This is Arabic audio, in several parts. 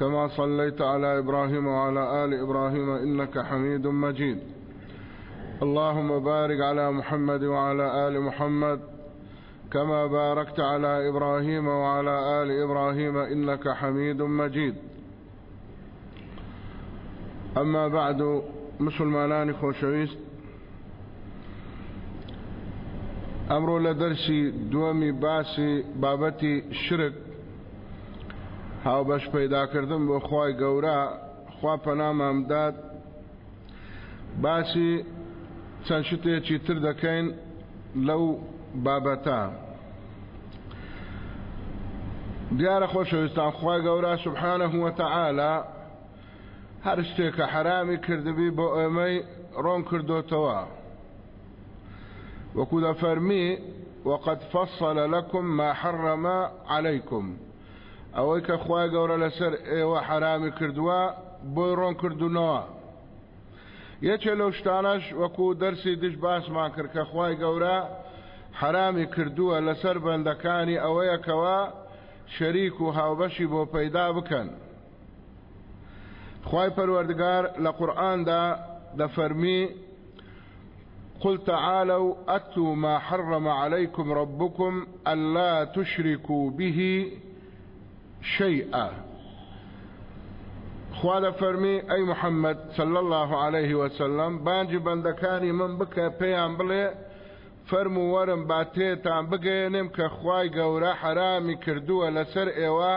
كما صليت على إبراهيم وعلى آل إبراهيم إنك حميد مجيد. اللهم بارك على محمد وعلى آل محمد كما باركت على إبراهيم وعلى آل إبراهيم إنك حميد مجيد. أما بعد مسلمانان خوشويست أمر لدرسي دومي باسي بابتي شرك هاو بەش پەیداکردن بۆ خی گەورە خوا پەنامامداد باسی چەند شتێکی تر دەکەین لەو بابەتە. دیارە خۆشەویستان خی گەورە سبحانە وتەعاالە هەر شتێکە حرامی کردبی بۆ ئێمەی ڕۆن کردوتەوە. وەکو دەفەرمی وقد فصل لكم ما حرم عليكم. ئەوەی کە خخوای گەورە لەسەر ئێوە حرامی کردووە بۆی ڕۆن کردوونەوە. یەکێ لەو شتانەش وەکو دەرسی دش باسمان کرد کە خخوای گەورە حرامی کردووە لەسەر بەندەکانی ئەوەیەکەوە شەریک و هاوبەشی بۆ پەیدا بکەن. خی پەروەردگار لە قورآاندا دەفەرمی قل تعالوا أتوا ما حرم عليكم ربكم ألا تشركوا به شيئا خوالە فەرمی ئەی محەممەد سل الله عليه وسلم بانجی بەندەکانی من بکە پێیان بڵێ فەرم و وەرم باتێتان بگەێنم کە خوای گەورە حرامی کردووە لەسەر ئێوە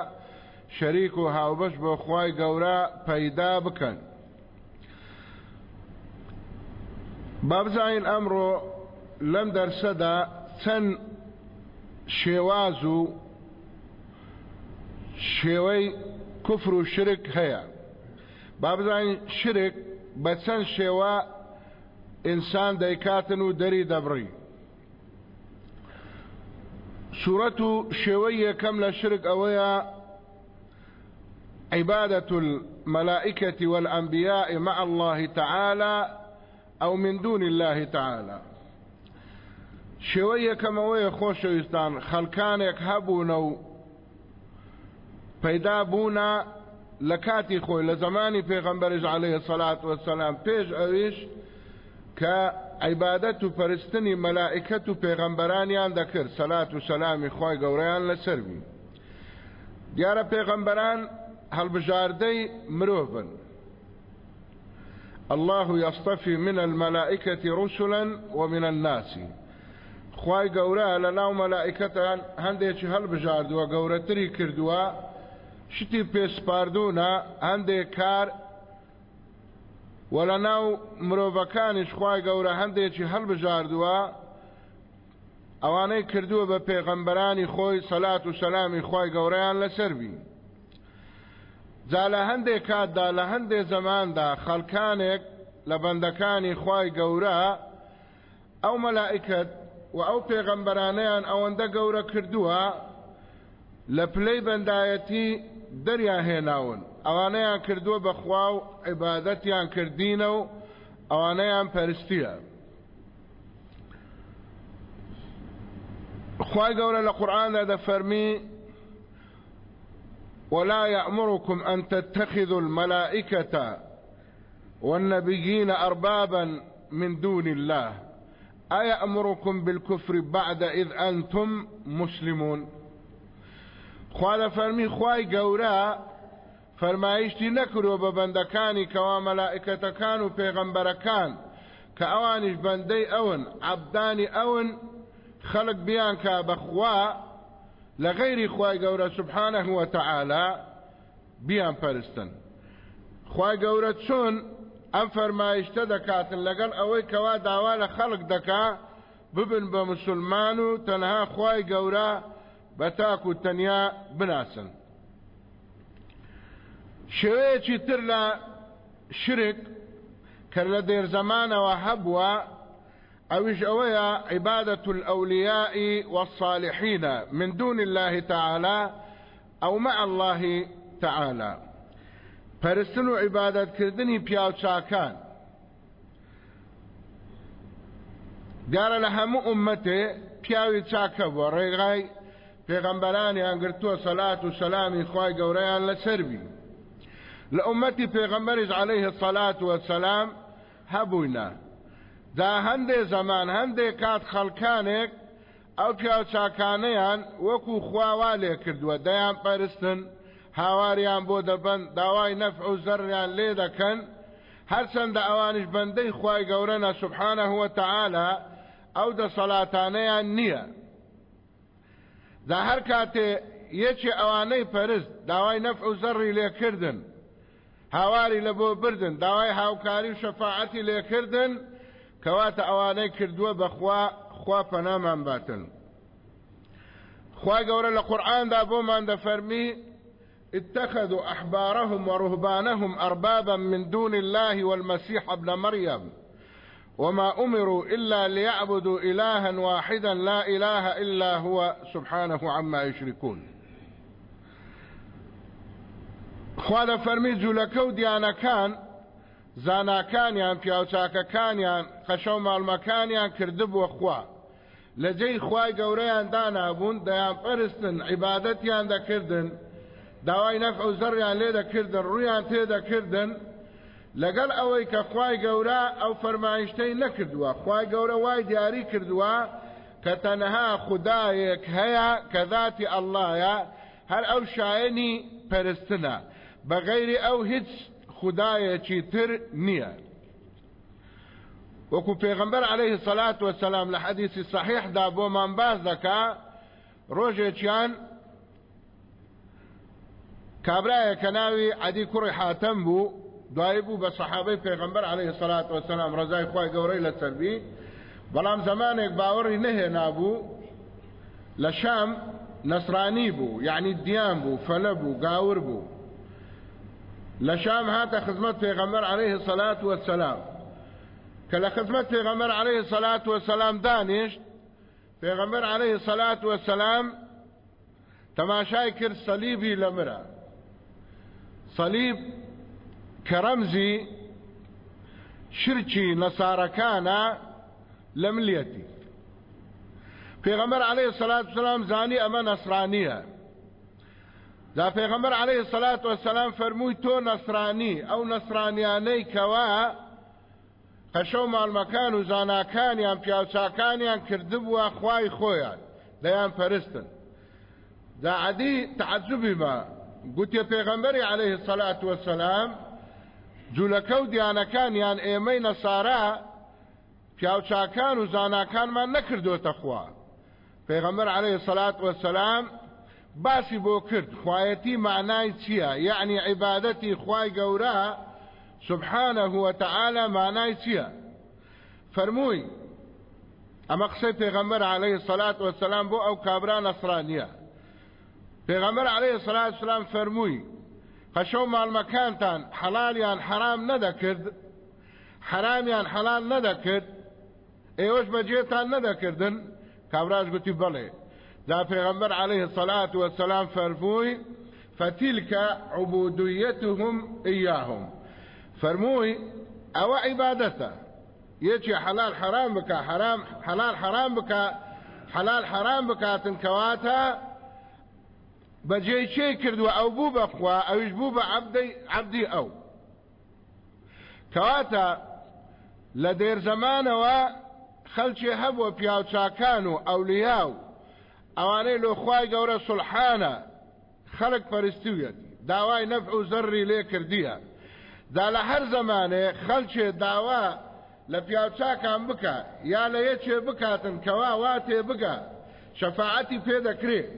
شەریک و هاوبەش بۆ خوای گەورە پەیدا بکەن. بابزین ئەمڕۆ لەم دەرسەدا چەند شێواز و شێوەی کوفر و شرک هەیە. با بزانین شرک بە چەند شێوە ئینسان دەیکاتن و دەری دەبڕی. سوورەت و شێوەی یەکەم لە شرک ئەوەیە عبادة الملائكة والأنبياء مع الله تعالى أو من دون الله تعالى شوية كما ويا خوش ويستان خلقانك هبونو پیدا بوونا لە کاتی خۆی لە زمانی پێغەمبەرش عليه سەلات وسلام پێش ئەویش کە عیبادەت و پەرستنی مەلائکەت و پێغەمبەرانیان دەکرد. سەلات و سەلامی خۆی گەورەیان لەسەروی دیارە پێغەمبەران هەڵبژاردەی مرۆڤن. الله يصطفي من الملائكة رسلا ومن الناس. خواي قورا لناو ملائكة هندي هل بجاردوا قورتري كردوا شتی پێسپاردوونە هەندێک کار وە لە ناو مرۆڤەکانیش خی گەورە هەندێکی هەڵبژاردووە ئەوانەی کردووە بە پێغەمبەرانی خۆی سەلات و سەلامی خی گەورەیان لەسەروی جا لە هەندێک کاتدا لە هەندێک زەماندا خەڵکانێک لە بەندەکانی خی گەورە ئەو مەلائکت و ئەو پێغەمبەرانەیان ئەوەندە گەورە کردووە لە پلەی بەندایەتی دەریان هێناون ئەوانەیان کردووە بەخوا و عیبادەتیان کردینە و ئەوانەیان پەرستیە. خی گەورە لە قورآاندا دەفەرمی ولا يأمركم أن تتخذوا الملائكة والنبيين أربابا من دون الله. أيأمركم بالكفر بعد إذ أنتم مسلمون؟ خوا لە فەرمی خوای گەورە فەرمایشتی نەکرۆ بە بەندەکانی کەوا مەلائکەتەکان و پێغەمبەرەکان کە ئەوانیش بەندەی ئەون عەبدانی ئەون خەڵک بیان کا بەخوا لە غەیری خوای گەورە سبحانه وتعالى بیان پەرستن. خوای گەورە چۆن ئەم فەرمایشتە دەکاتن لەگەڵ ئەوەی کەوا داوا لە خەڵک دەکا ببن بە مسلمان و تەنها خوای گەورە بەتاک و تەنیا بناسن. شوەیەکی تر لە شرک کە لە دێرزەمانەوە هەبووە ئەویش ئەوەیە عبادة الأولياء والصالحين من دون الله تعالى أو مع الله تعالى پەرستن و عیبادەتکردنی پیاو چاکان دیارە لە هەموو ئومەتێ پیاوی چاکە بۆ پێغەمبەرانیان گرتووە سەلات و سەلامی خی گەورەیان لەسەربی لە ئومەتی پێغەمبەریش عليه الصلاة والسلام هەبووینە دا هەندێ زەمان هەندێ کات خەڵکانێک ئەو پیاو چاکانەیان وەکو خواوا لێ کردووە دەیان پەرستن هاواریان بۆ دەبن داوای نەفع و زەریان لێ دەکەن. هەرچەندە ئەوانش بەندەی خی گەورەنە سبحانە هو تعاالە ئەو دەسەڵاتانەیان نییە. دا هەر کاتێ یەکی ئەوانەی پەرست داوای نەفع و زەڕی لێکردن هاواری لە بۆ بردن داوای هاوکاری و شەفاعەتی لێکردن کەواتە ئەوانەی کردووە بەخوا خوا پەنامان باتن. خی گەورە لە قورآاندا بۆمان دەفەرمی اتخذوا أحبارهم ورهبانهم أربابا من دون الله والمسيح ابن مريم وما أمروا إلا ليعبدوا إلها واحدا لا إله إلا هو سبحانه عما يشركون. خوالا فرمي جولكو ديانا كان زانا كانيان پیاوچاکە کانیان خەشە ماڵمەکانیان کردبووە خوا. لە جێی خوای گەورەیان دانابوون دەیان پەرستن عیبادەتیان دەکردن داوای نەفع و زەڕیان لێ دەکردن ڕویان تێدەکردن لەگەڵ ئەوەی کە خوای گەورە ئەو فەرمایشتەی نەکردووە خوای گەورە وای دیاری کردووە کە تەنەها خدایەک هەیە کە ذاتی ئەڵایە هەر ئەو شایەنی پەرستنە. بەغەیری ئەو هیچ خدایەکی تر نییە. وەکو پێغمبەر عليه الصلاة والسلام لە حەدیثی صحیحدا بۆمان باز دەکا ڕۆژێکیان کابرایە کە ناوی عەدی کوڕی حاتەم بوو دوای بوو بە سەحابەی پێغمبەر عليه الصلاة والسلام ڕزای خی گەورەی لە سەربی بەڵام زمانێک باوەڕی نەهێنا بوو لە شام نسرانی بوو یعنی دیان بوو فەلە بوو گاور بوو لە شام هاتە خزمەت پێغەمبەر عليه والسلام. کە لە خزمەت پێغەمبەر عليه الصلاة والسلام دانیشت پێغەمبەر عليه والسلام کرد سەلیبی لە مرە سەلیب شرکی نەسارەکانە لە ملیەتی پێغەمبەر عليه الصلاة والسلام زانی ئەمە نەسرانیە دا پێغەمبەر عليه الصلاة والسلام فەرمووی تۆ نەسرانی ئەو نەسرانیانەی کەوا قەشە و ماڵمەکان و زاناکانیان پیاوچاکانیان کردبووە خوای خۆیان دەیان پەرستن. دا عەدی تعجبی بە گوتێ پێغەمبەری عليه الصلاة والسلام جوولەکە و دیانەکانیان ئێمەی نەسارا پیاوچاکان و زاناکانمان نەکردوتە خوا. پێغەمبەر عليه الصلاة والسلام باسی بۆ کرد خوایەتی معنای چییە؟ یعنی عیبادەتی خوای گەورە سبحانه وتعالى معنای چییە؟ فەرمووی ئەمە قسەی پێغەمبەر عليه الصلاة والسلام بۆ ئەو کابرا نەسرانیە. پێغەمبەر عليه الصلاة والسلام فەرمووی خەشە و ماڵمەکانتان حەڵالیان حرام نەدەکرد حرامیان حەڵال نەدەکرد ئێوەش بەجێتان نەدەکردن کابراش گوتی بەڵێ ذا پیغمبر عليه الصلاة والسلام فرموي فتلك عبوديتهم إياهم. فرموي أو عبادته. يجي حلال حرام بك حرام حلال حرام بك حلال حرام بك بەجێ چێ کردووە؟ ئەو بوو بەخوا ئەوش بوو بە عبدی ئەو. کەواتە لە دێر زەمانەوە خەلچێ هەبووە پیاوچاکان و ئەولیا و ئەوانەی لۆخوای گەورە سلحانە خەڵک پەرستویەت داوای نەف و زەرری لێ کردیە. دا لە هەر زمانێ خەلچێ داوا لە پیاوچاکان بکە یا لە یەکێ بکاتن کەوا وا تێ بگە. شەفاعەتی پێدەکرێت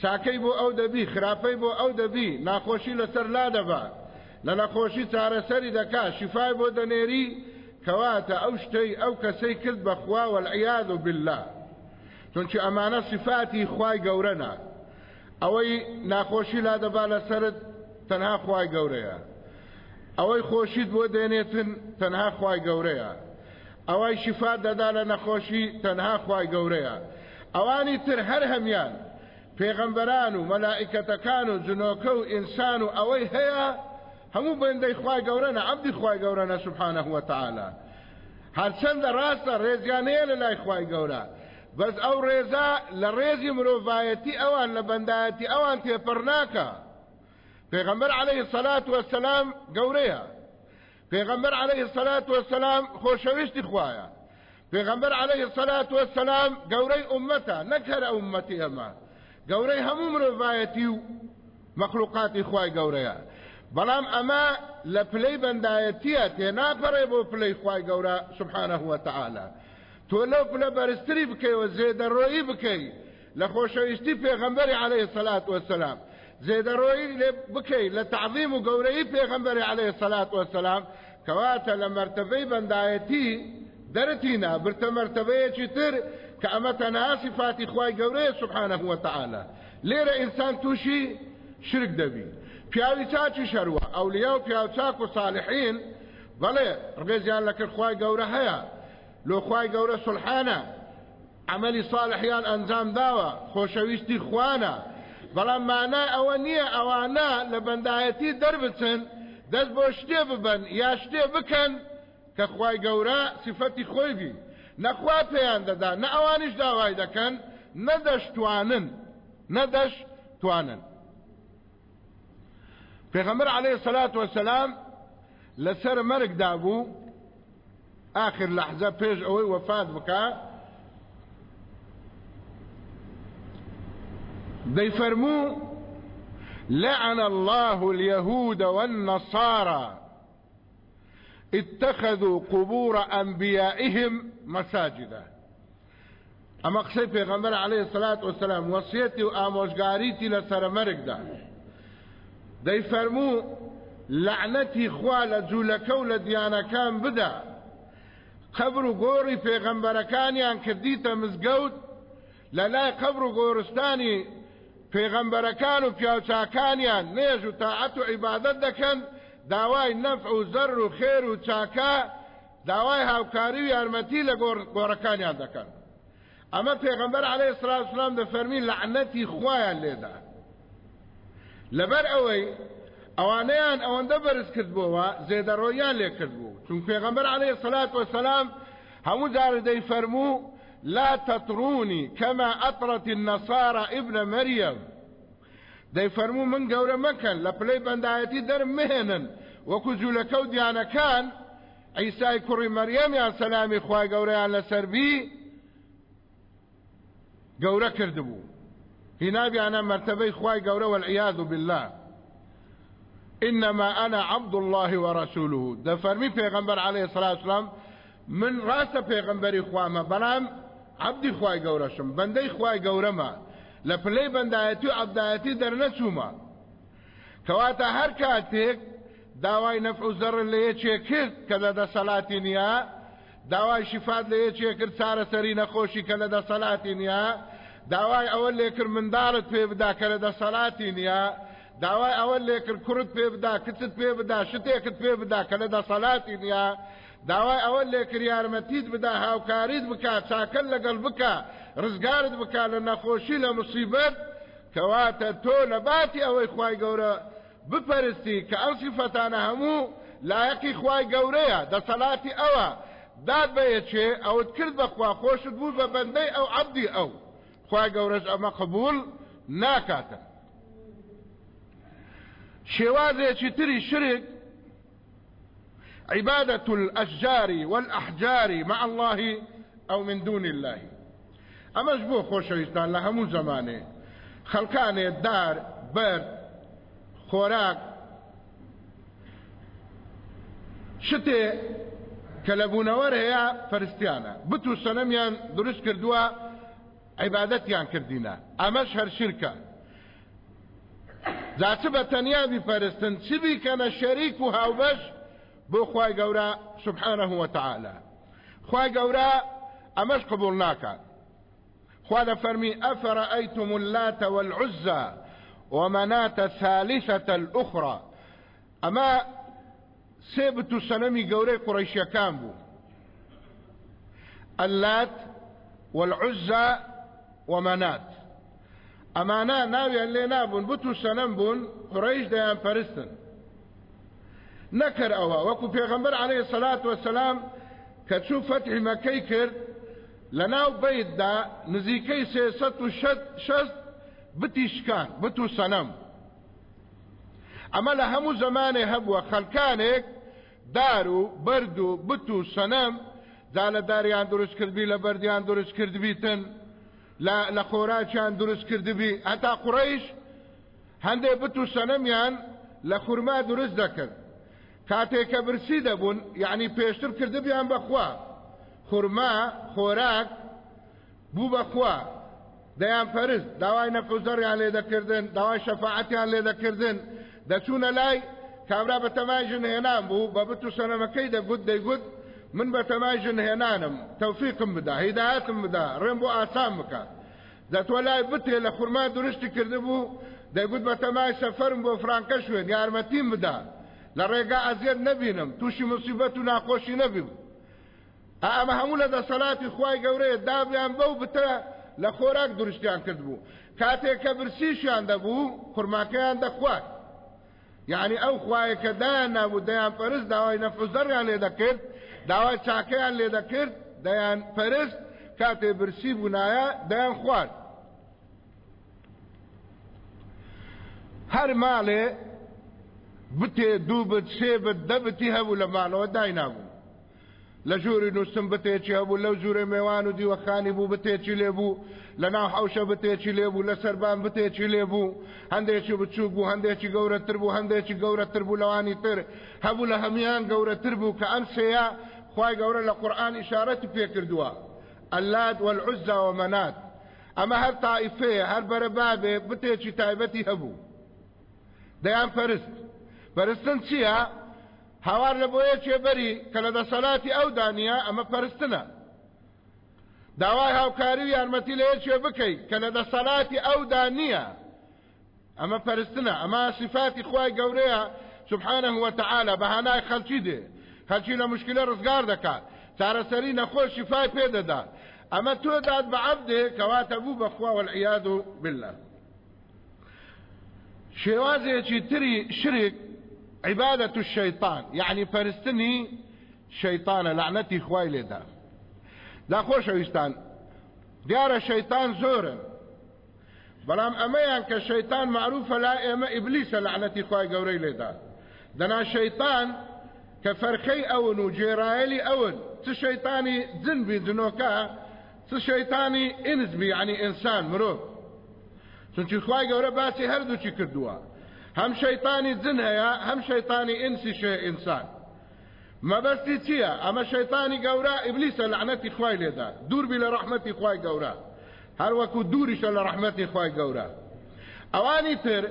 چاکەی بۆ ئەو دەبی خراپەی بۆ ئەو دەبی ناخۆشی لەسەر لا دەبا لە نەخۆشی چارەسەری دەکا شیفای بۆ دەنێری کەواتە ئەو شتەی ئەو کەسەی کرد بەخوا والعیاذ بالله. چونچە ئەمانە صفاتی خوای گەورەنا. ئەوەی ناخۆشی لا دەبا لەسرت تەنها خوای گەورەیە. ئەوەی خۆشید بۆ دێنێتن تەنها خی گەورەیە. ئەوەی شفا دەدا لە نەخۆشی تەنها خی گەورەیە. تر هەر هەمان پێغەمبەران و مەلائکەتەکان و جنۆکە و ئینسان و ئەوەی هەیە هەموو بەندەی خی گەورەنە عبدی خی گەورەنە سبحانە وتعاالە هەرچەندە ڕاستە ڕێزیانەیە لە لای خی گەورە بەس ئەو ڕێزا لە ڕێزی مرۆڤایەتی ئەوان لە بەندایەتی ئەوان تێپەر ناکە پێغەمبەر عليه الصلاة والسلام گەورەیە پێغەمبەر عليه الصلاة والسلام خۆشەویستی خوایە پێغەمبەر عليه الصلاة والسلام گەورەی ئومەتە نەکەر ئومەتی گەورەی هەموو مرۆڤایەتی و مەخلوقاتی خوای گەورەیە. بەڵام ئەمە لە پلەی بەندایەتیە تێناپەڕێ بۆ پلەی خوای گەورە سبحانه وتعالى تۆ لەو پلە بەرزتری بکەیەوە زێدەڕۆیی بکەی لە خۆشەویستی پێغەمبەری عليه الصلاة والسلام زێدەڕۆیی لێ بکەی لە تعظیم و گەورەی پێغەمبەری عليه الصلاة والسلام کەواتە لە مرتبەی بەندایەتی دەرتینا برتە مرتبەیەکی تر کە ئەمە تەنها صفاتی خوای گەورەیە سبحانه وتعالى لێرە ئینسان تووشی شرک دەبی. پیاوی چاچی شەروە ئەولیا و پیاو چاک و صالحین بەڵێ ڕێزیان لەکرد خوای گەورە هەیە. لۆ خوای گەورە سلحانە عملی صالحیان ئەنجام داوە خۆشەویستی خوانە. بەڵام مانای ئەوە نییە ئەوانە لە بەندایەتی دەربچن دەست بۆ شتێ ببن یا شتێ بکەن کە خوای گەورە سفەتی خۆی بی. نەخوا پێیان دەدا نە ئەوانیش داوای دەکەن نەدەشتوانن نەدەشتوانن پێغەمبەر عليه الصلاة والسلام لەسەر مەرگ دابوو آخر لحظة پێش ئەوەی وفات بکە دەیفەرموو لعن الله اليهود والنصارى اتخذوا قبور أنبيائهم مەساجدا ئەمە قسەی پێغەمبەر عليه سلات وسلام وەسیەتی و ئامۆژگاریتی لە سەرمەرگدا. دەی فەرموو لعنەتی خوا لە جوولەکە و لە دیانەکان بدە قبر و گۆڕی پێغەمبەرەکانیان کردیتە مزگەوت لە لای قبر و گۆرستانی پێغەمبەرەکان و پیاوچاکانیان نێژ و تاعەت و عیبادەت دەکەن داوای نەفع و زەر و خێر و چاکە داوای هاوکاری و یارمەتی لە گۆڕەکانیان دەکەن. ئەمە پێغەمبەر عليه الصلاة والسلام دەفەرمی لعنەتی خوایان لێدا. لەبەر ئەوەی ئەوانەیان ئەوەندە بەرز کردبووەوە زێدەڕۆیان لێ کردبوو چون پێغەمبەر عليه الصلاة والسلام هەموو جارە دەیفەرموو لا تطروني كما أطرت النصارى ابن مريم دەی فەرموو من گەورە مەکەن لە پلەی بەندایەتی دەرم مهێنن. وەکو جوولەکە و دیانەکان ئەیسای کوڕی مەریەمیان سەلامی خوای گەورەیان لەسەربی گەورە کردبوو هینابیانە مرتبەی خوای گەورە والعیاذ بالله. إنما أنا عبد الله ورسوله. ده فرمي پیغمبر عليه الصلاة والسلام من راس پیغمبری خوامه بلام عبدی خوای گەورەشم بەندەی خوای گەورەمە لە پلەی بەندایەتی و عبدایەتی دەرنەچوومە کەواتە هەر کاتێک داوای نەف و زەڕ لە یەکێ کرد کە لە دەسەڵاتی نییە. داوای شفات لە یەکێ کرد چارەسەری نەخۆشی کە لە دەسەڵاتی نییە. داوای ئەوە لێکرد منداڵت پێ بدا کە لە دەسەڵاتی نییە. داوای ئەوە لێکرد کوڕت پێ بدا کچت پێ بدا شتێکت پێ بدا کە لە دەسەڵاتی نییە. داوای ئەوە لێکرد یارمەتیت بدا هاوکاریت بکە چاکەل لەگەڵ بکە ڕزگارت بکە لە نەخۆشی لە مصیبەت کەواتە تۆ لە باتی ئەوەی خوای گەورە بپەرستی کە ئەم سیفەتانە هەموو لایەقی خوای گەورەیە دەسەڵاتی ئەوە داد بەیەکێ ئەوت کرد بەخوا خۆشت بوو بە بەندەی ئەو عەبدی ئەو خوای گەورەش ئەمە قبول ناکاتە شێوازێکی تری شرک؟ عبادة الأشجار والأحجار مع الله أو من دون الله. أما جبو خوشويستان لها مو زمانه. خلقان الدار برد خوراك شتێ کە لە بوونەوەر هەیە فەرستیانە. بت و سەنەمیان دروست کردووە عیبادەتیان کردینە. ئەمەش هەر شرکە جاچ بە تەنیا بیپەرستن. چ بیکەنە شەریک و هاوبەش؟ بۆ خی گەورە سبحانه وتعالى خی گەورە ئەمەش قبول ناکات. خوا لە فەرمی اللات والعزى. ومناة الثالثة الأخرى. أما سێ بت و سەنەمی گەورەی قڕیشیەکان بوو ئەلات والعزا ومەنات ئەمانە ناویان لێ نابوون بت و سەنەم بوون قڕیش دەیان پەرستن نەکرد ئەوە وەکو پێغەمبەر عليه سەلات وسلام کە چوو فەتحی مەکەی کرد لە ناو بەیتدا نزیکەی سێسەد و شەست بتی شکان بت و سەنەم ئەمە لە هەموو زمانێ هەبووە خەلکانێک دار و بەرد و بت و سەنەم دا لە داریان دروست کردبی لە بەردیان دروست کردبیتن. لە خۆراکیان دروست کردبی. هەتا قوڕیش هەندێک بت و سەنەمیان لە خورما دروست دەکرد. کاتێککە برسی دەبوون یعنی پێشتر کردبیان بەخوا. خورما خۆراک بوو بەخوا. دەیان پەرست داوای نەفوزەریان لێ دەکردن داوای شەفاعەتیان لێ دەکردن دەچوونە لای کابرا بە تەماژن هێنان بوو بە بت و سەرەمەکەی دەگوت دەیگوت من بە تەماژن هێنانم تەوفیقم بدا هیداەتم بدا ڕێم بۆ ئاسان بکە. دەتوە لای بتێ لە خورما درشتی کرده بوو دەیگوت بە تەمای یارمەتیم بدا. لە ڕێگا ئەزیێت نەبینم تووشی مصیبەت و ناخۆشی نەبیم ئەمە هەموو لە دەسەڵاتی خوای گەورەیە لە خۆراک درشتیان کرد بوو. کاتێک کە برسیشیان دەبوو خورماکەیان دەخوات. یعنی ئەو خوایە کە دایان نابوو دەیان پەرست داوای نەفزەریان لێ دەکرد داوای چاکەیان لێ دەکرد دەیان پەرست کاتێ برسی بوونایە دەیان خوارد. هەر ماڵێ بتێ دوو بت سێ بت دەبتی هەبوو لە ماڵەوە دای نابوو. لە ژووری نووسم بتێکی هەبوو لەو ژوورە میێوان و دیوەخانی بوو بتێکی لێبوو لە ناو حوشە بتێکی لێبوو لە سەربان بتێکی لێبوو هەندێکی بچوو بوو هەندێکی گەورەتر بوو هەندێکی گەورەتر بوو لەوانی تر. هەبوو لە هەمیان گەورەتر بوو کە ئەم سەیە خی گەورە لە قورآن ئشارەتی پێ کردووە اللات والعزى ومناة ئەمە هەر تائیفەیە هەر بەرەبابێ بتێکی تایبەتی هەبوو دەیان پەرست پەرستن چییە؟ هاوار لە بۆ یەکێبەری کە لە دەسەلاتی ئەو دانیا ئەمە پەرستنە داوای هاوکاری و یارمەتی لە یەکێ بکەیت کە لە دەسەلاتی ئەو دانیە ئەمە پەرستنە ئەمە صفاتی خوای گەورەیە سبحانه وتعالى بەهانای خەلکی دێ. خەلکی لە مشکلە ڕزگار دەکات چارەسەری نەخۆش شفای پێ دەدات ئەمە تۆ داد بە عەبدێ کەواتە بوو بەخوا تری شرک عبادة الشيطان. يعني فرستني شيطان لعنتي خوای لێدا دا خۆشەویستان دیارە شەیتان زۆرن بەڵام ئەمەیان کە شەیتان معروفە لا ئێمە ئیبلیسە لعنەتی خوای گەورەی لێدا دەنا شەیتان کە فەرخەی ئەون و جێرایەلی ئەون چ شەیتانی جنبی جنۆکە چ شەیتانی ئینزبی عنی ئینسان مرۆڤ چونکی خوای گەورە باسی هم شەیتانی جن هەیە هەم شەیتانی ئینسی شێ ئینسان مەبەستی چییە؟ ئەمە شەیتانی گەورە ئیبلیسە لعنەتی خوای لێدا. دووربی لە ڕەحمەتی خوای گەورە. هەروەکو دووریشە لە ڕەحمەتی خوای گەورە. ئەوانی تر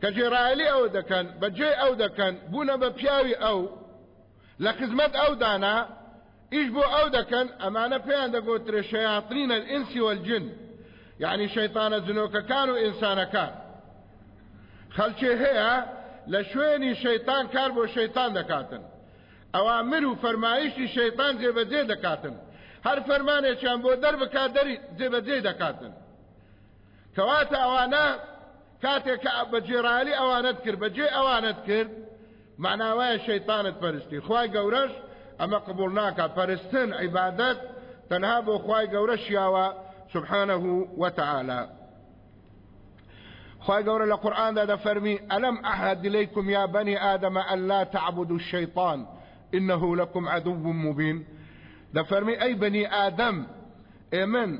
کە جێرایلی ئەو دەکەن بەجێ ئەو دەکەن بوونە بە پیاوی ئەو. لە خزمەت ئەو دانا ئیش بۆ ئەو دەکەن ئەمانە پێیان دەگۆترێ شەیاطینە الئینسی والجن. یعنی شەیتانە جنۆکەکان و ئینسانەکان. خەلکێ هەیە لە شوێنی شەیتان کار بۆ شەیتان دەکاتن. ئەوامر و فەرمایشتی شەیتان جێبەجێ دەکاتن. هەر فەرمانێکیان بۆ دەربکات دەری جێبەجێ دەکاتن. کەواتە ئەوانە کاتێک کە بە جێرالی ئەوانت کرد بەجێ ئەوانت کرد معناوایە شەیتانت پەرستی. خی گەورەش ئەمە قبول ناکات پەرستن عیبادەت تەنها بۆ خی گەورە شیاوە سبحانه وتعالى خواهي قول القرآن هذا فرمي ألم أعهد إليكم يا بني آدم أن لا تعبدوا الشيطان إنه لكم عدو مبين ده فرمي أي بني آدم إيمن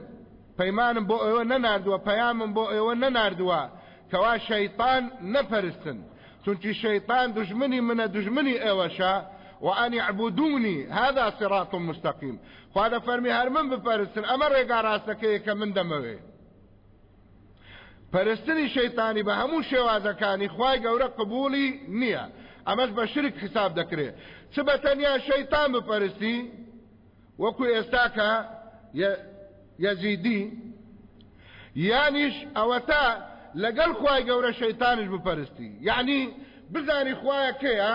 پەیمانم بۆ ئێوە نەناردووە پەیامم بۆ ئێوە نەناردووە کەوا شەیطان نەپەرستن چونکی شەیطان دژمنی منە دژمنی ئێوەشە وأن يعبدوني هذا صراط مستقيم خواده فرمي هر من بپەرستن ئەمە ڕێگا ڕاستەکەیە کە من دەمەوێ پەرستنی شەیتانی بە هەموو شێوازەکانی خی گەورە قبولی نییە. ئەمەش بە شرک حساب دەکرێت چ بە تەنیا شەیتان بپەرستی وەکو ئێستاکە یەزیدی یانیش ئەوە تا لەگەڵ خی گەورە شەیتانش بپەرستی. یعنی بزانی خوایە کەیە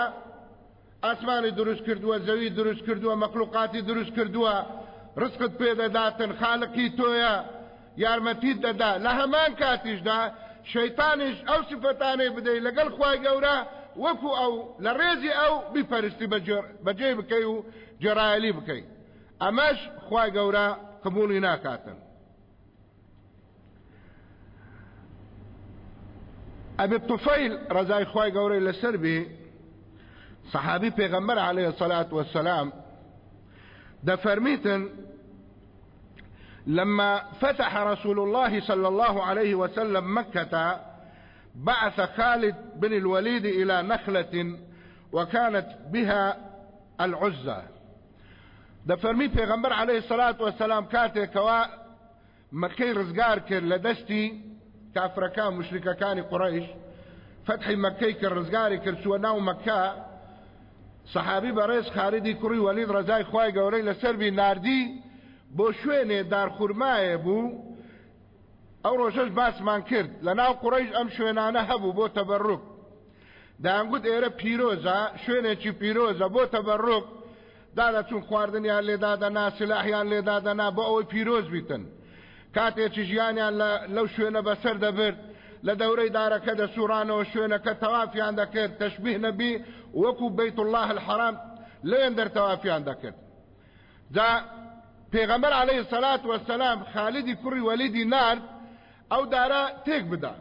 ئاسمانی دروست کردووە زەوی دروست کردووە مەخلوقاتی دروست کردووە. ڕزقت پێدەداتن خاڵقی تۆیە. یارمەتیت دەدا. لە هەمان کاتیشدا شەیتانیش ئەو سفتانەی بدەیت لەگەڵ خی گەورە وەکو ئەو لە ڕێزی ئەو بیپەرستی بەجێ بکەی و جێڕایلی بکەیت ئەمەش خی گەورە قبولی ناکاتن. ئەبێ توفەیل ڕزای خی گەورەی لەسەر بێ پیغمبر عليه الصلاة والسلام دفرميتن لما فتح رسول الله صلى الله عليه وسلم مكة بعث خالد بن الوليد إلى نخلة وكانت بها العزة. دفرمي پیغمبر عليه الصلاة والسلام كاتي كوا مكي رزقار كر لدستي كافركان مشرككان قريش فتح مكي كر رزقاري كر سوناو مكة سەحابی بەڕێز خاردی کوڕی وەلید ڕزای خی گەورەی لەسەربی نردی بۆ شوێنێ دارخورمایە بوو ئەو ڕۆژەش باسمان کرد. لە ناو قڕیش ئەم شوێنانە هەبوو بۆ تەبەڕوک. داگوت ئێرە پیرۆزە شوێنێکی پیرۆزە بۆ تەبەڕوک. دادا چون خواردنیان لێدادەنا سلاحیان لێدادەنا بۆ ئەوەی پیرۆز بیتن. کاتێکی ژیانیان لەو شوێنە بەسەر دەبرد. لە دەورەی دارەکە دەسوورانەوە شوێنەکە تەوافیان دەکرد تەشبیه نەبی وەکو بەیت الله الحرام لێن دەرتەوافیان دەکرد. جا پێغەمبەر عليه الصلاة والسلام خالدی کوڕی وەلیدی نارد ئەو دارە تێک بدا.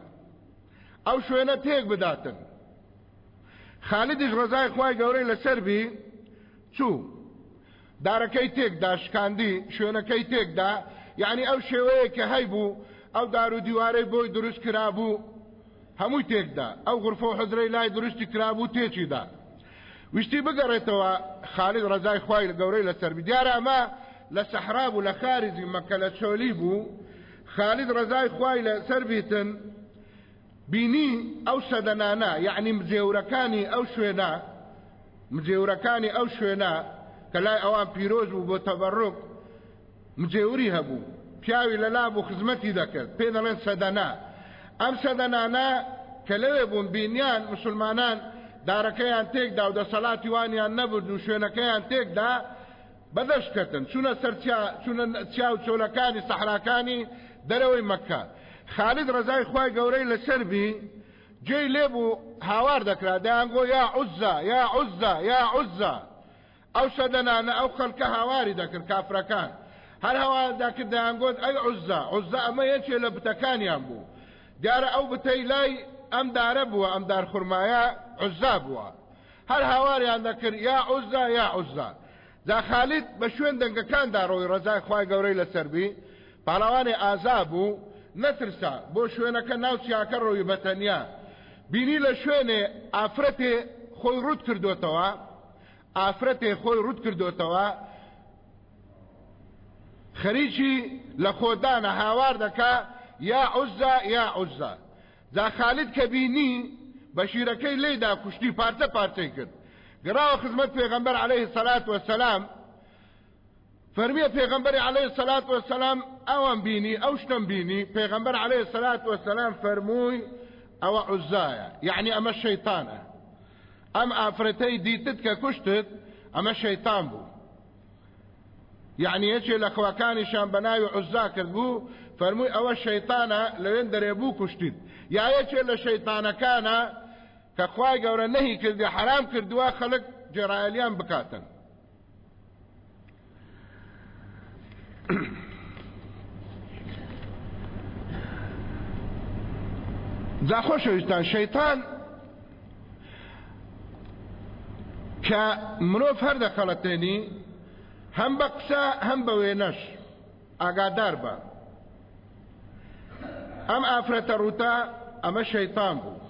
ئەو شوێنە تێک بداتن. خالدیش ڕزای خوای گەورەی لەسەر بی چوو دارەکەی تێکدا شکاندی شوێنەکەی تێکدا یعنی ئەو شێوەیە کە هەیبوو ئەو دار و دیوارەی بۆی دروست کرابوو هەمووی تێکدا ئەو غرفە و حزرەی لای دروستی کرابوو تێکیدا وشتی بگەڕێتەوە خالد ڕزای خوای گەورەی لەسەر دیارە ئەمە لە سەحراب و لە خارجی مەکە لە چۆلی بوو خالد ڕزای خوای لەسەر بیتن بینی ئەو سەدەنانە یعنی مجێورەکانی ئەو شوێنە مجێورەکانی ئەو شوێنە کە لای ئەوان پیرۆز بوو بۆ تەبەڕک مجێوری هەبوو. پیاوی لە لاب و خزمەتی دەکرد. پێ دەڵێن سەدەنا ئەم سەدەنانە کە لەوێ بوون بینیان مسلمانان دارەکەیان تێکدا و دەسەڵاتی وانیان نەبرد و شوێنەکەیان تێکدا بەدەشکردن چونە سەر چونە چیا و چۆلەکانی سەحراکانی دەرەوەی مەکە. خالد ڕزای خی گەورەی لەسەر بی جێی لێبوو هاوار دەکرا. دەیانگۆ یا عزا یا عزا یا عزا ئەو سەدەنانە ئەو خەلکە هاواری دەکرد کافرەکان. هەر هەوا دەکرد دەیانگۆت ئەی عزا عزا ئەمە یەکێ لە بتەکانیان بوو. دیارە ئەو بتەی لای ئەم دارە بووە ئەم دار خورمایە عزا بووە. هەر هاواریان دەکرد یا عزا یا عزا جا خالد بە شوێن دەنگەکاندا ڕۆی ڕزای خی گەورەی لەسەربی پاڵەوانی ئازا بوو نەترسا بۆ شوێنەکە ناو چیاکە ڕۆی بەتەنیا. بینی لە شوێنێ ئافرەتێ خۆی ڕوت کردوتەوە ئافرەتێ خۆی ڕوت کردوتەوە. خەریکی لە خۆدانە هاوار دەکا یا عزا یا عزا جا خالد کە بینی بەشیرەکەی لێدا کوشتی پارتە پارتەی کرد. گراوە خزمەت پێغەمبەر عليه الصلاة والسلام فەرمیە پێغەمبەری عليه الصلاة والسلام ئەوان بینی ئەو شتم بینی پێغەمبەر عليه الصلاة والسلام فەرمووی ئەوە عزایە یعنی ئەمە شەیتانە ئەم ئافرەتەی دیتت کە کوشتت ئەمە شەیتان بوو یعنی یەکێ لە خواکانیشان بە ناوی عزا کرد بوو فەرمووی ئەوە شەیتانە لەوێن دەرێبوو کوشتید یا یەکێ لە شەیتانەکانە کە خوای گەورە نەهی کردی حرام کردووە خەڵک جێڕایلیان بکاتن. جا خۆشەویستان شەیتان کە مرۆڤ هەر دەخەڵەتێنی هەم بە قسە هەم بە وێنەش ئاگادار بە. ئەم ئافرەتە ڕووتە ئەمە شەیتان بوو.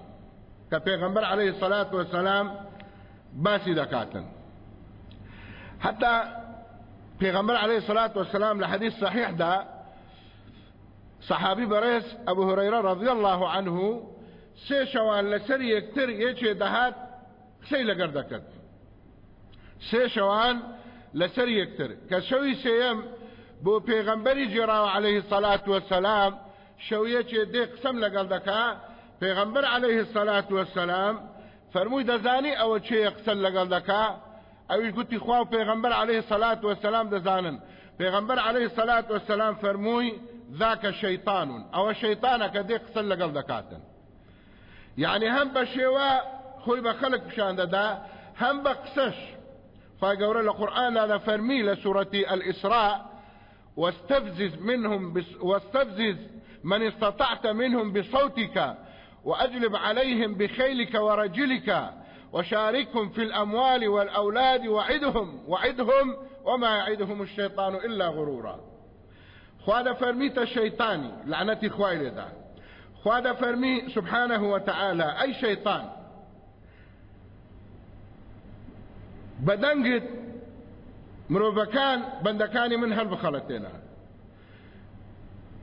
کە پێغەمبەر عليه الصلاة والسلام باسی دەکاتن حتى پێغەمبەر عليه الصلاة والسلام لە حديث صحيح دا صحابي بريس أبو هريرة رضي الله عنه لەسەر یەکتر یەکێ دەهات قسەی لەگەر دەکرد سێ شەوان لەسەر یەکتر کە شەوی سێەم بۆ پێغەمبەری جێراوە عليه الصلاة والسلام شەویەکێ دێ قسەم لەگەڵ دەکا پێغەمبەر عليه الصلاة والسلام فەرمووی دەزانی ئەوە چێ قسە لەگەڵ دەکا؟ ئەوی گوتی خوا و پێغەمبەر عليه سەلات وەسەلام دەزانن. پێغەمبەر عليه سەلات وەسەلام فەرمووی ذاکە شەیطانون ئەوە شەیطانە کە دێ قسە لەگەڵ دەکاتن. یعنی هەم بە شێوە خۆی بە خەڵک پیشان دەدا هەم بە قسەش. خوا گەورە لە واستفزز منهم بس واستفزز من استطعت منهم بصوتك وأجلب عليهم بخيلك ورجلك وشاركهم في الأموال والأولاد وعدهم وعدهم وما يعدهم الشيطان إلا غرورا. خواد فرميت الشيطاني لعنتي خوالي لذا. خواد فرمي سبحانه وتعالى أي شيطان. بدنجت مرۆڤەکان بەندەکانی من هەر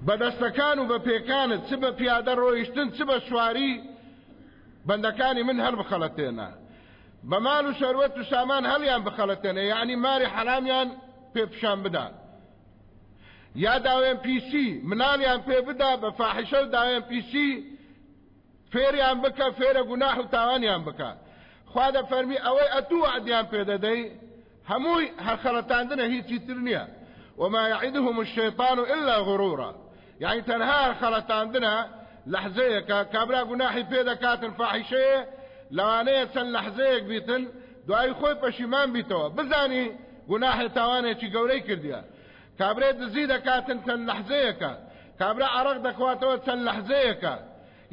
بخەڵەتێنە بەدەستەکان و بە پێکانت چ بە پیادە ڕۆیشتن چ بە سواری بەندەکانی من هەر بخەڵەتێنە. بە مال و شەروەت و سامان هەڵیان بخەڵەتێنە یعنی ماری حەلامیان پێ پیشان بدا. یا داوێن پیسی مناڵیان پێ بدا بە فاحشە و داوێن پیسی فێریان بکە فێرە گوناح و تاوانیان بکە. خوا دە فەرمی ئەوەی ئەتوو عدیان پێ دەدەی هموي هالخلطاندنا هي تيترنيا وما يعدهم الشيطان إلا غرورا. یعنی تەنها خەڵەتاندنە لەحزەیەکە کابرا گوناحی پێدەکاتن فاحیشەیە لەوانەیە چەند لەحزەیەک بیتن دوای خۆی پەشیمان بیتەوە. بزانی گوناحی تاوانێکی گەورەی کردیە. کابرێ دزی دەکاتن چەند لەحزەیەەکە کابرا عرق دەخواتەوە چەند لەحزەیەەکە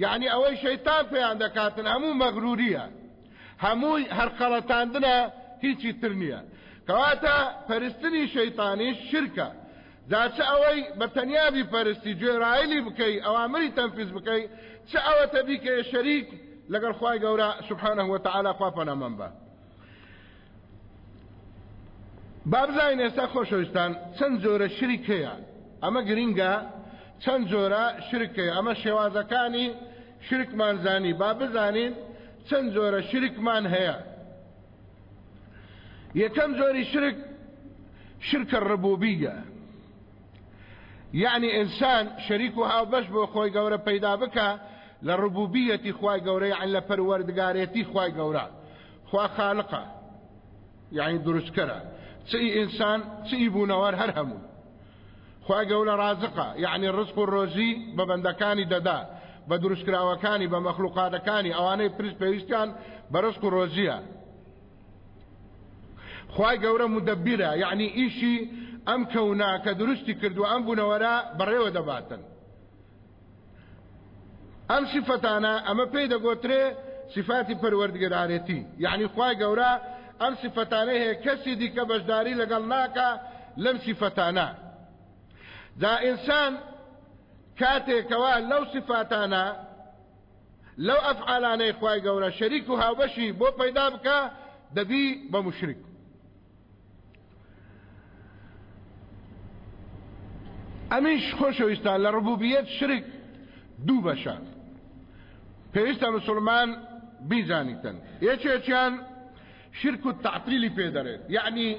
یعنی ئەوەی شەیتان پێیان دەکاتن هەموو مەغروریە. هەمووی هەر خەڵەتاندنە هیچی تر نییە. کەواتە پەرستنی شەیتانی شرکە. جاچە ئەوەی بە تەنیابی پەرستی گوێڕایلی بکەی ئەوامری تەنفیز بکەی چه ئەوە تەبی کە شەریک لەگەڵ خوای گەورە سبحانه وتعالى خوا پەنەمەم بە بابزین ئێستا خۆشەویستان چەند جۆرە شریک هەیە ئەمە گرینگە چەند جۆرە شرکەیە ئەمە شێوازەکانی شرکمان زانی. با بزانین چەند جۆرە شرکمان هەیە يتم زوري یعنی ئینسان شەریک و هاوبەش بۆ خۆی گەورە پەیدا بکە لە ڕبوبیەتی خوای گەورەی عن لە پەروەردگارێتی خوای گەورە. خوا خاالقە یعنی دروستکەرە. چی ئینسان چی بوونەوەەر هەر هەموو؟ خوای گەورە رازقە یعنی ڕزق و ڕۆژی بە بەندەکانی دەدا بە دروستکراوەکانی بە مەخلوقاتەکانی ئەوانەی پرس پێویستیان بە ڕزق و ڕۆژیە. خوای گەورە مدەبیرە یعنی ئیشی ئەم کەونا کە دروستی کردو ئەم بوونەوەرە بەڕێوە دەباتن ئەم سفتانە ئەمە پێی دەگۆترێ صفاتی پەروەردگەدارێتی یعنی خوای گەورە ئەم سفتانە هەیە کەسی دیکە بەشداری لەگەڵ ناکە لەم سفتانە دا ئینسان کاتێکەوە لەو سفاتانە لەو ئەفعالانەی خوای گەورە شەریک و هاوبەشی بۆ پەیدا بکە دەبی بە مشرک. ئەمیش خۆشەویستان لە ڕبوبیەت شرک دوو بەشە پێویستە مسلمان بیزانیتن یەکێکیان شرک و تعطیلی دەرێت. یعنی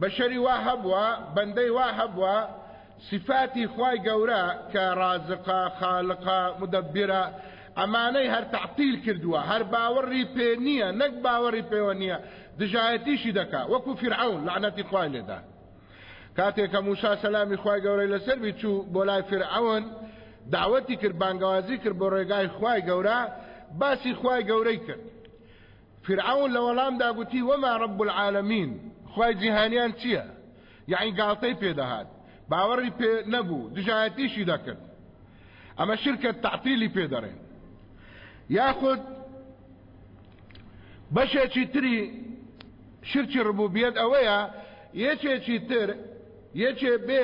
بەشەری وا هەبووە بەندەی وا هەبووە صفاتی خوای گەورە کە ڕازقە خالقە مدەبرە ئەمانەی هەر تعطیل کردووە. هەر باوەڕی پێ نییە نەک باوەڕی پێوە نییە. دژایەتیشی دەکا. وەکو فرعون لعنەتی خوای لێدا. کاتێک کە موسا سەلامی خوای گەورەی لەسەر بی چوو بۆ لای فرعون دعوەتی کرد بانگوازی کرد بۆ ڕێگای خوای گەورە باسی خوای گەورەی کرد. فرعون لە وەڵامدا گوتی وەما رب العالمین؟ خوای جیهانیان چییە؟ یعنی گاڵتەی پێدەهات. باوەڕی پێ نەبوو دژایەتیشی دەکرد. ئەمە شرکە تعتیلی پێ دەڕێن. یاخود بەشێکی تری شرکی ڕبوبیەت ئەوەیە یەکێکی تر یەکێ بێ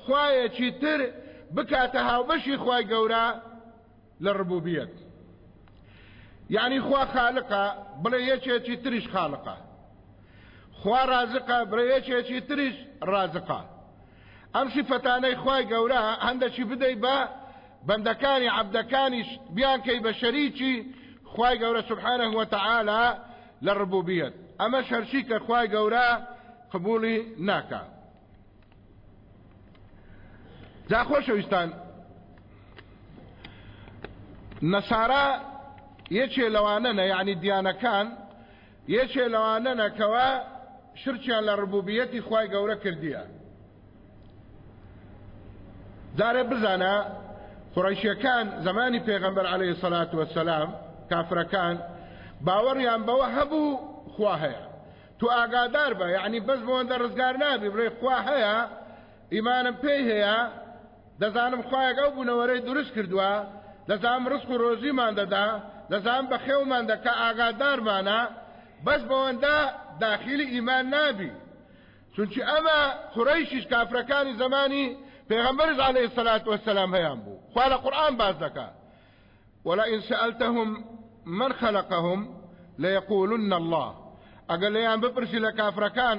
خوایەکی تر بکاتە هاوبەشی خوای گەورە لە ڕبوبیەت یعنی خوا خالقە بڵێ یەکێکی تریش خالقە خوا رازقە بڵێ یەکێکی تریش رازقە ئەم سیفەتانەی خوای گەورە هەندێکی بدەی بە؟ بەندەکانی عەبدەکانیش بیان کەی بە شەریکی خوای گەورە سبحانه وتعالى لە ڕبوبیەت ئەمە شەرشی کە خوای گەورە قبولی ناکات جا خۆشەویستان نەسارا یەکێ لەوانەنە یعنی دیانەکان یەکێ لەوانەنە کەوا شرچیان لە ڕبوبیەتی خی گەورە کردیە. جارێ بزانە قڕیشیەکان زمانی پێغەمبەر عليه سەلات وسلام کافرەکان باوەڕیان بەوە هەبوو خوا هەیە. تو ئاگادار بە یعنی بەس بۆەندە ڕزگار نابی بڕێ خوا هەیە ئیمانم پێی هەیە دەزانم خوایەک ئەو بوونەوەرەی دروست کردووە دەزانم ڕسک و ڕۆژیمان دەدا دەزانم بە خێومان دەکە ئاگادارمانە بەس بەوەندە داخلی ئیمان نابی. چونچی ئەمە قڕیشیش کافرەکانی زمانی پێغەمبەر عليه الصلاة والسلام هەیان بوو. خوا لە قورآن باز دەکات ولئن سألتهم من خلقهم ليقولن الله. ئەگەر لەیان بپرسی لە کافرەکان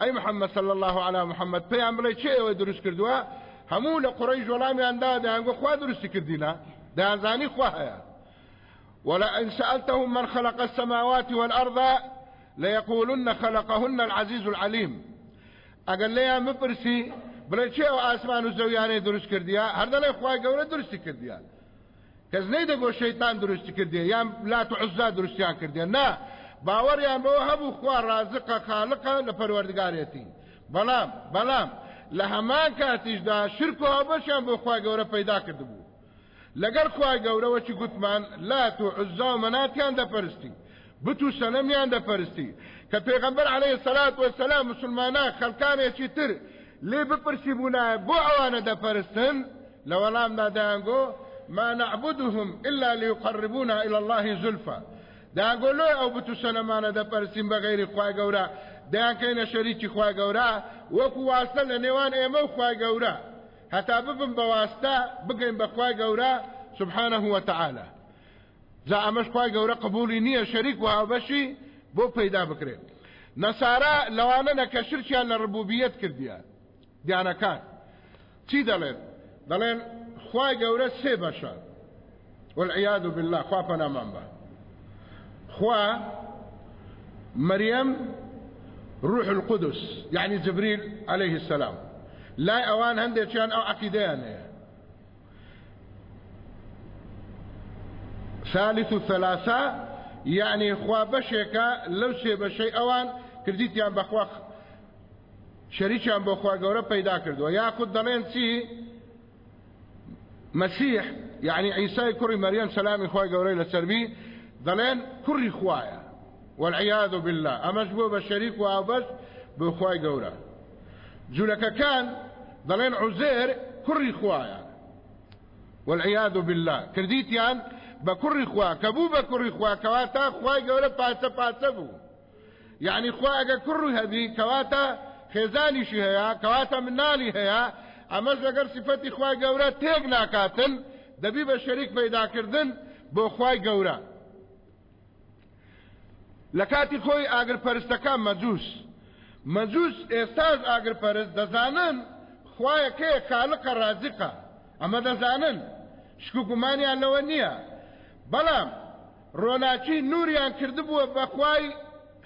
ئەی محەممەد صلى الله على محەممەد پێیان بڵێ چێ ئەوەی دروست کردووە؟ هەموو لە قڕی وەڵامیاندا دەیانگە خوا درستی کردینە دەیانزانی خوا هەیە ولئن سألتهم من خلق السماوات والأرض ليقولن خلقهن العزيز العليم. ئەگەر لەیان بپرسی بڵێ چێ ئەو ئاسمان و زەویانەی دروست کردیا هەردەڵێ خوای گەورە درستی کردیان کەس نەیدەگۆ شەیتان درستی کردی یان لات و عزا درستیان کردیە نا باوەڕیان بەوە هەبوو خوا ڕازقە خاڵقە لە پەروەردگارێتی بەڵام بەڵام لە هەمان کاتیشدا شرک و هەبەشیان بۆ خوای گەورە پەیدا کردبوو لەگەر خوای گەورەوەچی گوتمان لات و عزا و مەناتیان دەپەرستی. بت و سەلەمیان دەپەرستی. کە پێغەمبەر عليه الصلاة والسلام مسلمانان خەڵکانێکی تر لێ بپرسی بوونایە بۆ ئەوانە دەپەرستن لە وەڵامدا دایانگۆ ما نعبدهم إلا ليقربونا إلى الله زلفى دایانگۆ لۆی ئەو بت و سەلەمانە دەپەرسین بە غەیری خوای گەورە. دایانکەینە شەریکی خوای گەورە وەکو واستە لە نێوان ئێمە و خوای گەورە. هەتا ببم بە واستە بگەین بە خوای گەورە سبحانه وتعالى جا ئەمەش خوای گەورە قبولی نییە شەریک و هاوبەشی بۆ پەیدا بکرێت. نەسارا لەوانە کە شرکیان لە ڕبوبیەت کردیان دیانەکان. چی دەڵێن دەڵێن خوای گەورە سێ بەشە. والعیاذ بالله خوا پەنامان بە خوا مريم روح القدس يعني جبريل عليه السلام. لا أوان هندي كان أو عقيدان. ثالث ثلاثة يعني خوا بشيكا لو سي بشي أوان كرديت يعني بخوا شەریکیان بۆ خوا گەورە پەیدا کردووە یاخود دەڵێن چی مەسیح یعنی عیسای کوڕی مەریەم سەلامی خی گەورەی لەسەربی دەڵێن کوڕی خوایە والعیاذ بالله. ئەمەش بۆ بە شەریک و ئابەش بۆ خی گەورە. جوولەکەکان دەڵێن عوزێر کوڕی خوایە والعیاذ بالله. بە کوڕی خوا. بە کوڕی خوا کەواتە خی گەورە پاسە پاسە بوو. یعنی خوا ئەگە کوڕی هەبی کەواتە خێزانیشی هەیە کەواتە مناڵی هەیە. ئەمەش لەگەر سفەتی خوای گەورە تێک ناکاتن دەبی بە شەریک پەیداکردن بۆ خوای گەورە. لە کاتی خۆی ئاگرپەرستەکان مەجووس مەجووس ئێستاش ئاگرپەرست دەزانن خویەکەیە کالقە ڕازقە ئەمە دەزانن شکوگومانیان لەوە نییە. بەڵام ڕۆناچی نوریان کردبووە بەخوای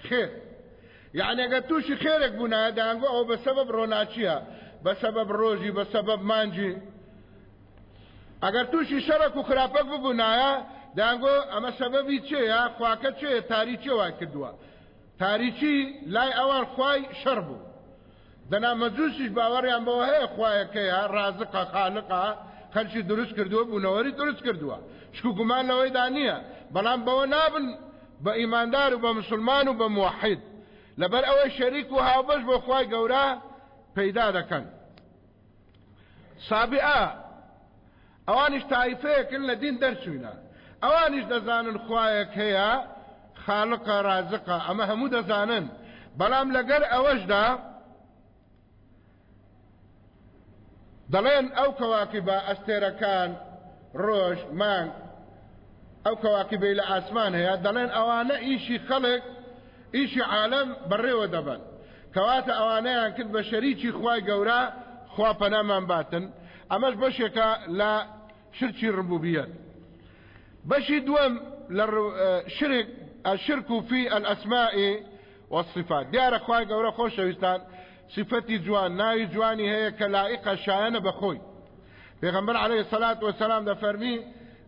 خێر. یعنیگە تووشی خێرێک بوونادانگو ئەو بە سبب ڕۆناچیە بە سبب ڕۆژی بە سبب مانجی؟ ئەگەر تووشی شەرک و خراپەک ببوونایە دانگو ئەمە سەبەبی چێە؟ خواکە چێ؟ تاریچی وای کردووە؟ تاریچی لای ئەوان خوای شەڕ بوو. دەنا مەجووسیش باوەڕیان بەوە هەیە خوایەکەیە ڕازقە خالقا خەلکی دروست کردووە بوونەوەری دروست کردووە. شکو گومان لەوەیدا نییە. بەڵام بەوە نابن بە ئیماندار و بە مسلمان و بە موحید لەبەر ئەوەی شەریک و هاوبەش بۆ خی گەورە پەیدا دەکەن. سابئە ئەوانیش تایفەیەکن لە دین دەرچوینە. ئەوانیش دەزانن خوایەک هەیە خاڵقە ڕازقە ئەمە هەموو دەزانن. بەڵام لەگەر ئەوەشدا دەڵێن ئەو کەواکی بە ئەستێرەکان ڕۆژ مانگ ئەو کەواکی بێ لە ئاسمان هەیە دەڵێن ئەوانە ئیشی خەڵک ئیشی عالم بەڕێوە دەبن کەواتە ئەوانەیان کرد بە شەریکی خوای گەورە خوا پەنامان باتن. ئەمەش بەشێکە لە شرکی ڕبوبیت. بەشی دووەم لە شرک الشرك في الأسماء والصفات. دیارە خوای گەورە خۆشەویستان صفەتی جوان ناوی جوانی هەیە کە لائقە شایەنە بەخۆی عليه الصلاة والسلام دەفەرمی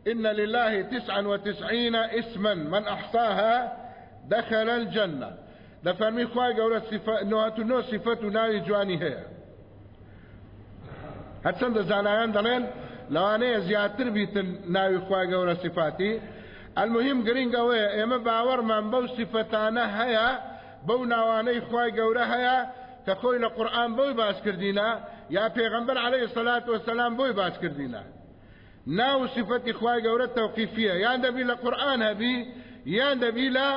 إن لله تسعا وتسعين اسما من أحصاها دخل الجنة. دفرمي خواهي قولة صفة نو صفة ناوي جواني هي. هەرچەندە زانایان دەڵێن لەوانەیە زیاتر بیتن ناوی خخوای گەورە سفاتی المهم گرنگەوەیە ئێمە باوەڕمان بەو سفتانە هەیە بەو ناوانەی خی گەورە هەیە کە خۆی لە قورآان بۆی باسکردینە یا پێغمبەر عليه الصلاة والسلام بۆی باسکردینە ناو سفەتی خی گەورە تەوقیفیە. یان دەبی لە قورآان هەبی یان دەبی لە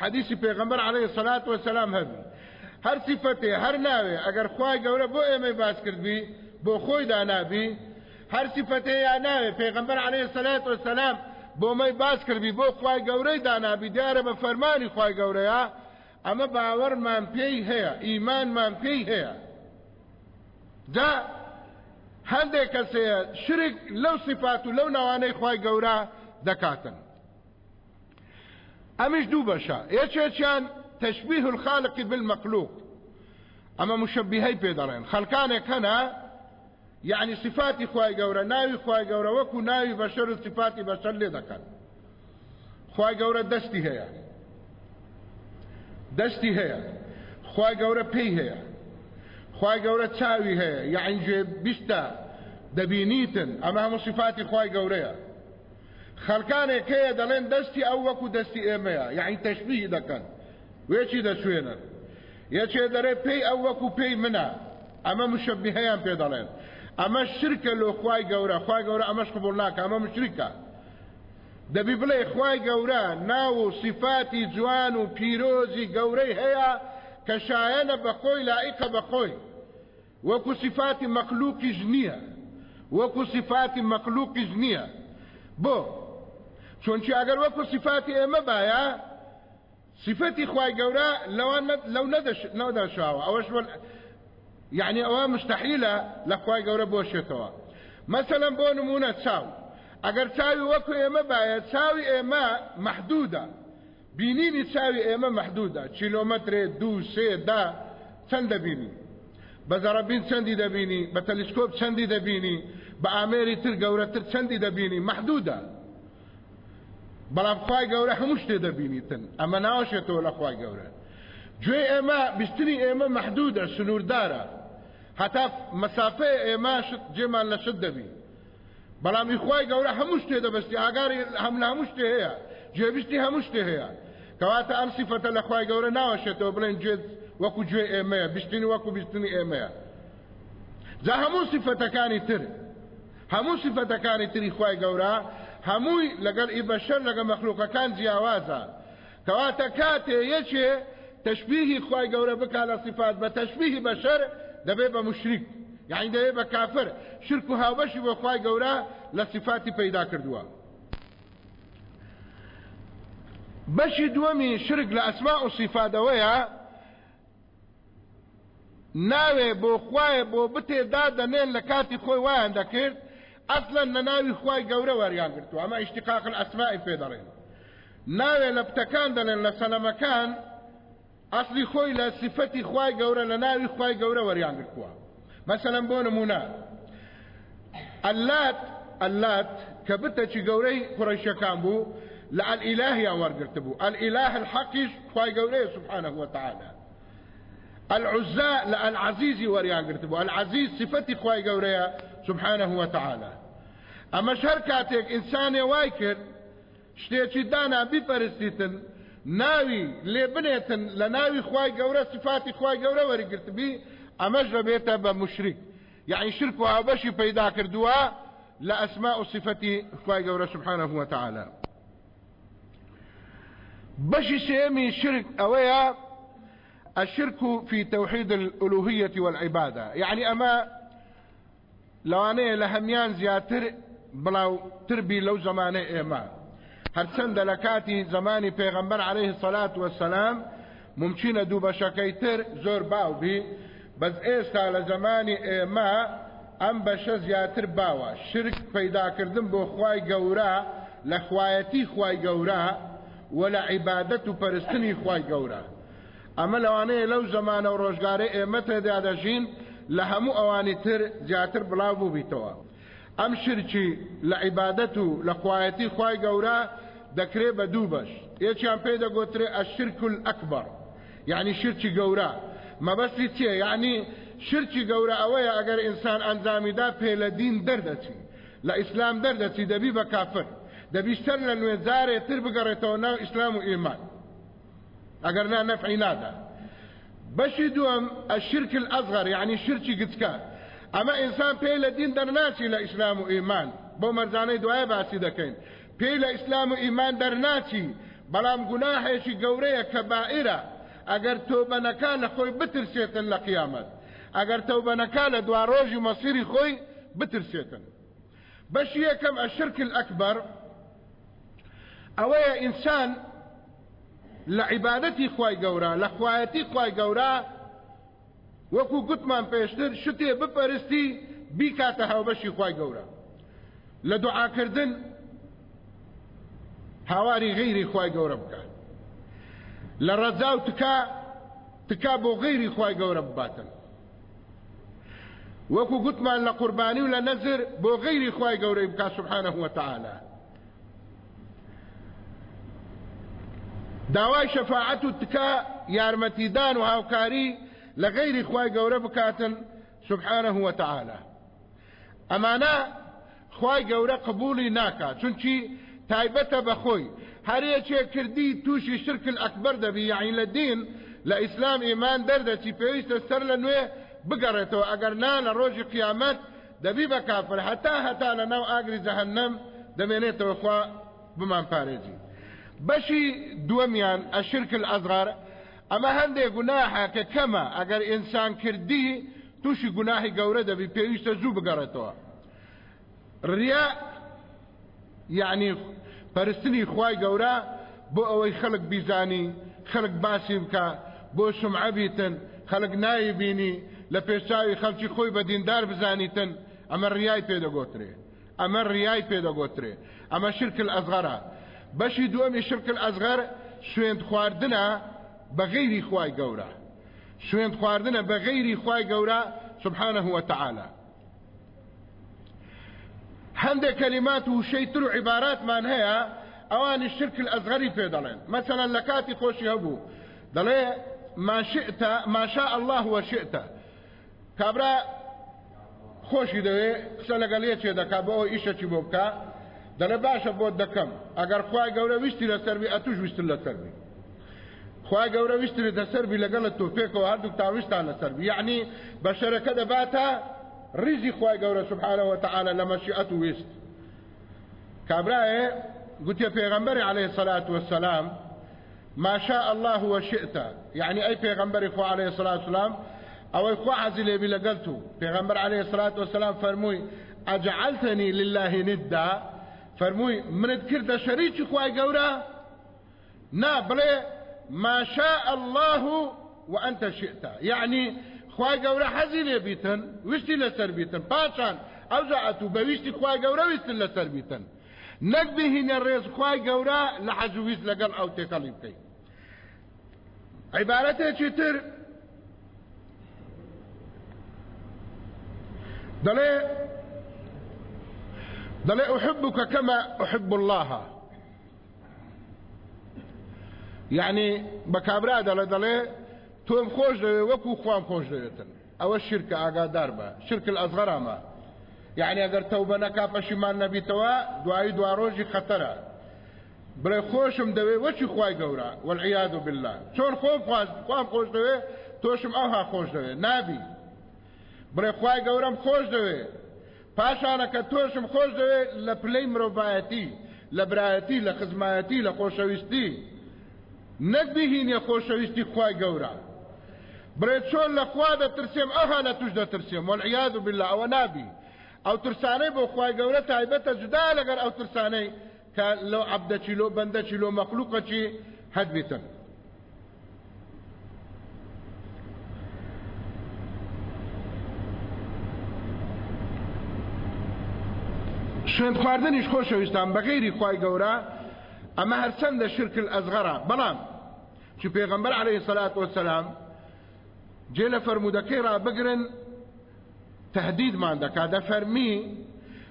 حدیثی پێغمبەر عليه الصلاة والسلام هەبی. هەر سفتێ هەر ناوێ ئەگەر خی گەورە بۆ ئێمەی باسکردبی بۆ خۆی دانابی هەر سفتێ یا ناوێ. پێغمبەر عليه الصلاة والسلام بۆ مەی باس کردی بۆ خی گەورەی دانابی دیارە بە فەرمانی خی گەورەیە. ئەمە باوەڕمان پێی هەیە ئیمانمان پێی هەیە. جا هەندێک کەسەیە شرک لەو سیفات و لەو ناوانەی خی گەورە دەکاتن. ئەمیش دوو بەشە. یەکێکیان تشبيه الخالق بالمخلوق. ئەمە مشبهەی پێ دەڵێن خەلکانێک هەنا يعني صفاتی خوای گەورە ناوی خوای گەورە وەکو ناوی بەشەر و صفاتی بەشەر لێ دەکەن. خوای گەورە دەستی هەیە. دەستی هەیە. خوای گەورە پێی هەیە. خوای گەورە چاوی هەیە. یعنی گوێ بیستە دەبینیتن. ئەمە هەموو صفاتی خوای گەورەیە. خەڵکانێک هەیە دەڵێن دەستی ئەو وەکو دەستی ئێمەیە. یعنی تەشبیهی دەکەن. وێکی دەسوێنن یەکێ دەرێ پێی ئەو وەکو پێی منە. ئەمە مشبیهەیان پێ دەڵێن. ئەمە شرکە لۆ خوای گەورە خوای گەورە ئەمەش قبول ناکە ئەمە مشریکە دەبی بڵێ خوای گەورە ناو و صفاتی جوان و پیرۆزی گەورەی هەیە کە شایەنە بە خۆی لائقە بە خۆی وەکو صفاتی مەخلوقیش نییە وەکو صفاتی مەخلوقیش نییە بۆ چونچی ئەگەر وەکو صفاتی ئێمە باە صفەتی خوای گەورە لەوان لەو نەدەشاوە ئەوەش يعني ئەوە مستحیلە لە خوای گەورە بۆشێتەوە مثلا بۆ نمونە چاو. ئەگەر چاوی وەکو ئێمە باە چاوی ئێمە محدودە بینینی چاوی ئێمە محدودە کیلۆمەترێ دوو سێ دا دەبینی؟ بە زەڕەبین چەندی دەبینی؟ بە تەلیسکۆپ چەندی دەبینی؟ بە ئامێری تر گەورەتر چەندی دەبینی؟ محدودە بەڵام خوای گەورە هەموو شتێ دەبینیتن. ئەمە ناوەشێتەوە لە خوای گەورە. گوێ ئێمە بیستنی ئێمە محدودە سنووردارە. هەتا مەسافەیە ئێماشت جێمان لە شت دەبی بەڵامی خی گەورە هەموو شتێ دەبستی ئاگاری هەم هەموو شتێ هەیە. گوێبیستی هەموو شتێ هەیە. کەواتە ئەم سیفەتە لە خی گەورە ناوەشێتەوە بڵێن گوێت وەکو گوێ ئێمەیە بیستنی وەکو بیستنی ئێمەیە. جا هەموو سیفەتەکانی تر هەموو سیفەتەکانی تری خی گەورە هەمووی لەگەڵ ئیبەشەر لەگە مەخلوقەکان جیاوازە. کەواتە کاتێ یەکێ تشبیهی خی گەورە بکا لە صفات بە تشبیهی بەشەر دەبێ بە مشریک یعنی دەبێ بە کافر. شرک و هاوبەشی بۆ خی گەورە لە صفاتی پەیدا کردووە. بەشی دووەمی شرک لە ئەسما و صفاتەوەیە ناوێ بۆ خوایە بۆ بتێدا دەنێن لە کاتی خۆی وایان دەکرد ئەسلەن لە ناوی خی گەورە وەریان گرتو ئەمە ئیشتقاق ئەسمای پێ دەڵێن ناوێ لە پتەکان دەڵێن لە سەلەمەکان ئەسلی خۆی لە سفەتی خوای گەورە لە ناوی خوای گەورە وەریان گرتووە مەسەلەن بۆ نمونە ئەلات ئەلات کە بتەچی گەورەی قڕیشەکان بوو لە ئەلئیلاهیان وەرگرت بوو ئەلئیلاه الحەقیش خوای گەورەیە سبحانه وتعالى. العزاء للعزيز وريان قرتبو العزيز صفتي خواي قوريا سبحانه وتعالى. أما شركاتك إنسان وايكر شتيتي دانا بپرستيتن ناوی لێ بنێتن لە ناوی خی گەورە سفاتی خی گەورە وەرگرتبی ئەمەش دەبێتە بە مشریک یعنی شرک و هاوبەشی پەیدا کردووە لە ئەسما و صفەتی سبحانه وتعالى بشي سيمي شرك أويا الشرك في توحيد الألوهية والعبادة. يعني أما ئەمە لە هەمیان زیاتر بڵاو تربی لەو زمانەی ئێمە هەرچەندە لە کاتی زمانی پێغەمبەر عليه الصلاة والسلام ممچینە دوو بەشەکەی تر زۆر باوبی بەس ئێستا لە زمانی ئێمە ئەم بەشە زیاتر باوە. شرک پەیداکردن بۆ خوای گەورە لە خوایەتی خوای گەورە و لە عیبادەت و پەرستنی خوای گەورە. ئەمە لەوانەیە لەو زمانە و ڕۆژگارە ئێمە تێدا دەژین لە هەموو ئەوانی تر زیاتر بڵاو بوو بیتەوە ئەم شرکی لە عیبادەت و لە خوایەتی خی گەورە دەکرێت بە دوو بەش. یەکیان پێی دەگوترێ ئەشرکل ئەکبەر. یعنی شرکی گەورە. مەبەستی چیە یعنی شرکی گەورە ئەوەیە ئەگەر ئینسان ئەنجامیدا پێ لە دین دەردەچی. لە ئیسلام دەردەچی دەبی بە کافر. دەبی سەر لە نوێ جارێ تر بگەڕێتەوە ناو ئیسلام و ئیمان. ئەگەر نا نەفعی نادا. بەشی دووەم ئەشرک الأصغر یعنی شرکی گچکە. ئەمە ئینسان پێی لە دین دەرناچی لە ئیسلام و ئیمان. بۆ مەرزانەی دوایە باسی دەکەین. پێی لە ئیسلام و ئیمان دەرناچی بەڵام گوناهێکی گەورەیە کە بائرە. ئەگەر تۆبەنەکە لە خۆی بترسێتن لە قیامەت. ئەگەر تەوبەنەکە لە دوا ڕۆژی مەسیری خۆی بترسێتن. بەشی یەکەم ئەشرک الأکبەر ئەوەیە ئینسان لە عیبادەتی خوای گەورە لە خوایەتی خوای گەورە وەکو گوتمان پێشتر شتێ بپەرستی بیکاتە هاوبەشی خوای گەورە. لە دوعاکردن هاواری غیری خوای گەورە بکە. لە ڕەجا و تکا تکا بۆ غیری خوای گەورە بباتن. وەکو گوتمان لە قوربانی و لە نەزر بۆ غیری خوای بکە سبحانه وتعالى داوای شەفاعەت و تکا یارمەتیدان و هاوکاری لە غیری خوای گەورە بکاتن سبحانه وتعالى ئەمانە خوای گەورە قبولی ناکات چونچی تایبەتە بەخۆی هەرێکێ کردی تووشی شرکل ئەکبەر دەبی یعین لە دین لە ئیسلام ئیمان دەردەچی پێویستە سەر لە نوێ بگەڕێتەوە. ئەگەر نا لە ڕۆژی قیامەت دەبی بە کافر هەتا هەتا لە ناو ئاگری جەهەنەم دەمێنێتەوە خوا بمان پارێزی. بەشی دووەمیان ئەشرک الأزغار ئەمە هەندێک گوناحە کە کەمە. ئەگەر ئینسان کردی تووشی گوناهی گەورە دەبی پێویستە زوو بگەڕێتەوە. ڕیا یعنی پەرستنی خوای گەورە بۆ ئەوەی خەڵک بیزانی خەڵک باسی بکە بۆ شمعە بیتن خەڵک نایی بینی لە پێشاوی خەڵکی خۆی بە دیندار بزانیتن ئەمە ڕیای پێدەگۆترێ. ئەمە ڕیای پێدەگۆترێ. ئەمە شرکل ئەزغەرە بەشی دووەمی شرکل ئەزغەر شوێن خواردنە بە غەیری خوای گەورە. شوێن خواردنە بە غەیری خوای گەورە سبحانه وتعالى هەندێک کەلیمات و شەیتر و عیباراتمان هەیە ئەوانی شرک الأزغەری پێ دەڵێن. مثلا کاتی خۆشی هەبوو. دەڵێ ما شئت ما شاء الله وشئت یەکێ دەکا بۆ ئەوە ئیشەکی بۆ بکە دەڵێ باشە بۆ دەکەم. ئەگەر خوای گەورە ویستی لە سەروی ئەتوش ویستن لە سەروی خوای گەورە ویستی لە سەروی لەگەڵە تۆ پێکەوە هەردوو تاویستان لە سەروی یعنی بە شەرەکە دەباتە خوای گەورە سبحانه وتعالى لە مەشیئەت و ویست کابرایە گوتێ پێغەمبەری عليه والسلام ما شاء الله وشئت يعني أي پیغمبر خو عليه الصلاة والسلام أو خو عزيلي بلقلتو پیغمبر عليه الصلاة والسلام فرموي اجعلتني لله ندا. فرموي من ذكر شريك خواي قورا نا بلي ما شاء الله وانت شئت. يعني خواي قورا حزيلي بيتن وشتي لسر بيتن باشان اوزعتو بوشتي خواي قورا وشتي لسر بيتن نەکبهینە ڕێزخوای گەورە لە حەجوویست لەگەڵ ئەو تێکەڵی بکەیت عیبارەتێکی تر دەڵێ دەڵێ أحبك كما أحب الله. يعني بكابرا دەڵێ دەڵێ تۆم خۆش دەوێ وەکو خوام خۆش دەوێتن ئەوە شرکە ئاگادار بە شرک الأصغرامە يعني ئەگەر تەوبە نەکا پەشیمان نەبیتەوە دوایی دوا ڕۆژی خەتەرە. بڵێ خۆشم دەوێ وەچی خوای گەورە؟ والعیاذ بالله. چۆن خۆم خواست خوام خۆش دەوێ تۆشم ئەوها خۆش دەوێ نابی. بڵێ خوای گەورەم خۆش دەوێ پاشانەکە تۆشم خۆش دەوێ لە پلەی مرۆڤایەتی لە برایەتی لە خزمایەتی لە خۆشەویستی. نەک بهینێ خۆشەویستی خوای لە خوا دەترسێم ئەها لە توش دەترسێم والعیاذ بالله ئەوە نابی ئەو ترسانەی بۆ خی گەورە تایبەتە جودا لەگەر ئەو ترسانەی کە لەو عبدەچی لۆ بەندەچی لۆ مەخلوقەچی هەد بێتن شوێن خواردنیش خۆشەویستان بەغیری خی گەورە ئەمە هەرچەندە شرکل ئەزغەرە بەڵام چ پێغمبەر عليه سلات وسلام جێ لە فەرمودەکەی ڕابگرن تهديد ما عندك. هذا فرمي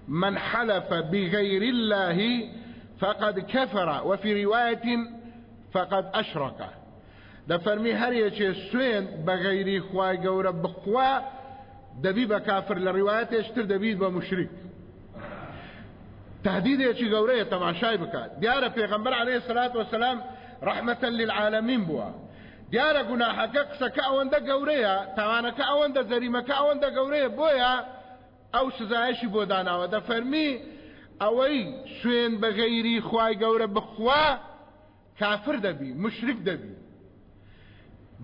من حلف بغير الله فقد كفر وفي رواية فقد أشرك. دفرمي هر يچه سوين بغيري خواي گەورە بخوا بە کافر لە ڕواایەتێشتر دەبیت بە مشریک تهدیدێکی گەورەیە تەماشای بکات. دیارە پێغمبەر عليه الصلاة والسلام رحمة للعالمين بووە. دیارە گوناحەکە قسەکە ئەوەندە گەورەیە تاوانەکە ئەوەندە زەریمەکە ئەوەندە گەورەیە بۆیە ئەو سزایشی بۆ داناوە دەفەرمی ئەوەی سوێن بە غەیری خوای گەورە بخوا کافر دەبی مشرک دەبی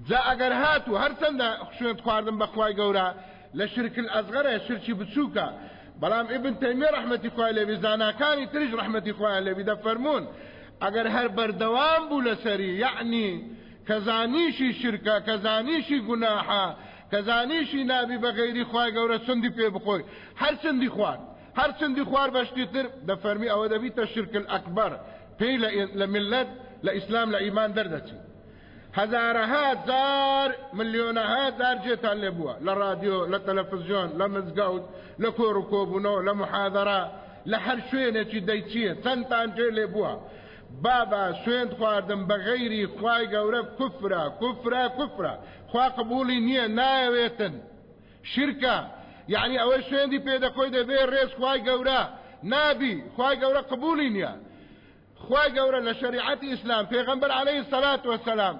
جا ئەگەر هاتو هەرچەندە شوێن خواردن بەخوای گەورە لە شرکل ئەزغەرە شرکی بچووکە بەڵام ئبن تەیمێ ڕحمەتی خوای لێوی زاناکانی تریش ڕحمەتی خوای لێوی دەفەرمونون ئەگەر هەر بەردەوام بوو لەسەری یعنی کەزانیشی شرکە کەزانیشی گوناحە کەزانیشی نابی بە غەیری خوای گەورە چندی پێ بخۆی. هەر چندی خوارد هەر چندی خوار بەشتی تر دەفەرمی ئەوە دەبیتە شرکل ئەکبەر پێی لە ملت لە ئیسلام لە ئیمان دەردەچی هەزارەها زار ملیۆنەها زار جێتان لێ بووە. لە رادیۆ لە تەلەڤزیۆن لە مزگەوت لە کۆر و بابا سوێن خواردن بە غەیری خوای گەورە کوفرە کوفرە کوفرە. خوا قبولی نییە نایەوێتن. شرکە. یعنی ئەوەی سوێندی پێدەخۆی دەبێ ڕێز خوای گەورە. نابی خوای گەورە قبولی نییە. خوای گەورە لە شریعەتی ئیسلام پێغەمبەر عليه الصلاة والسلام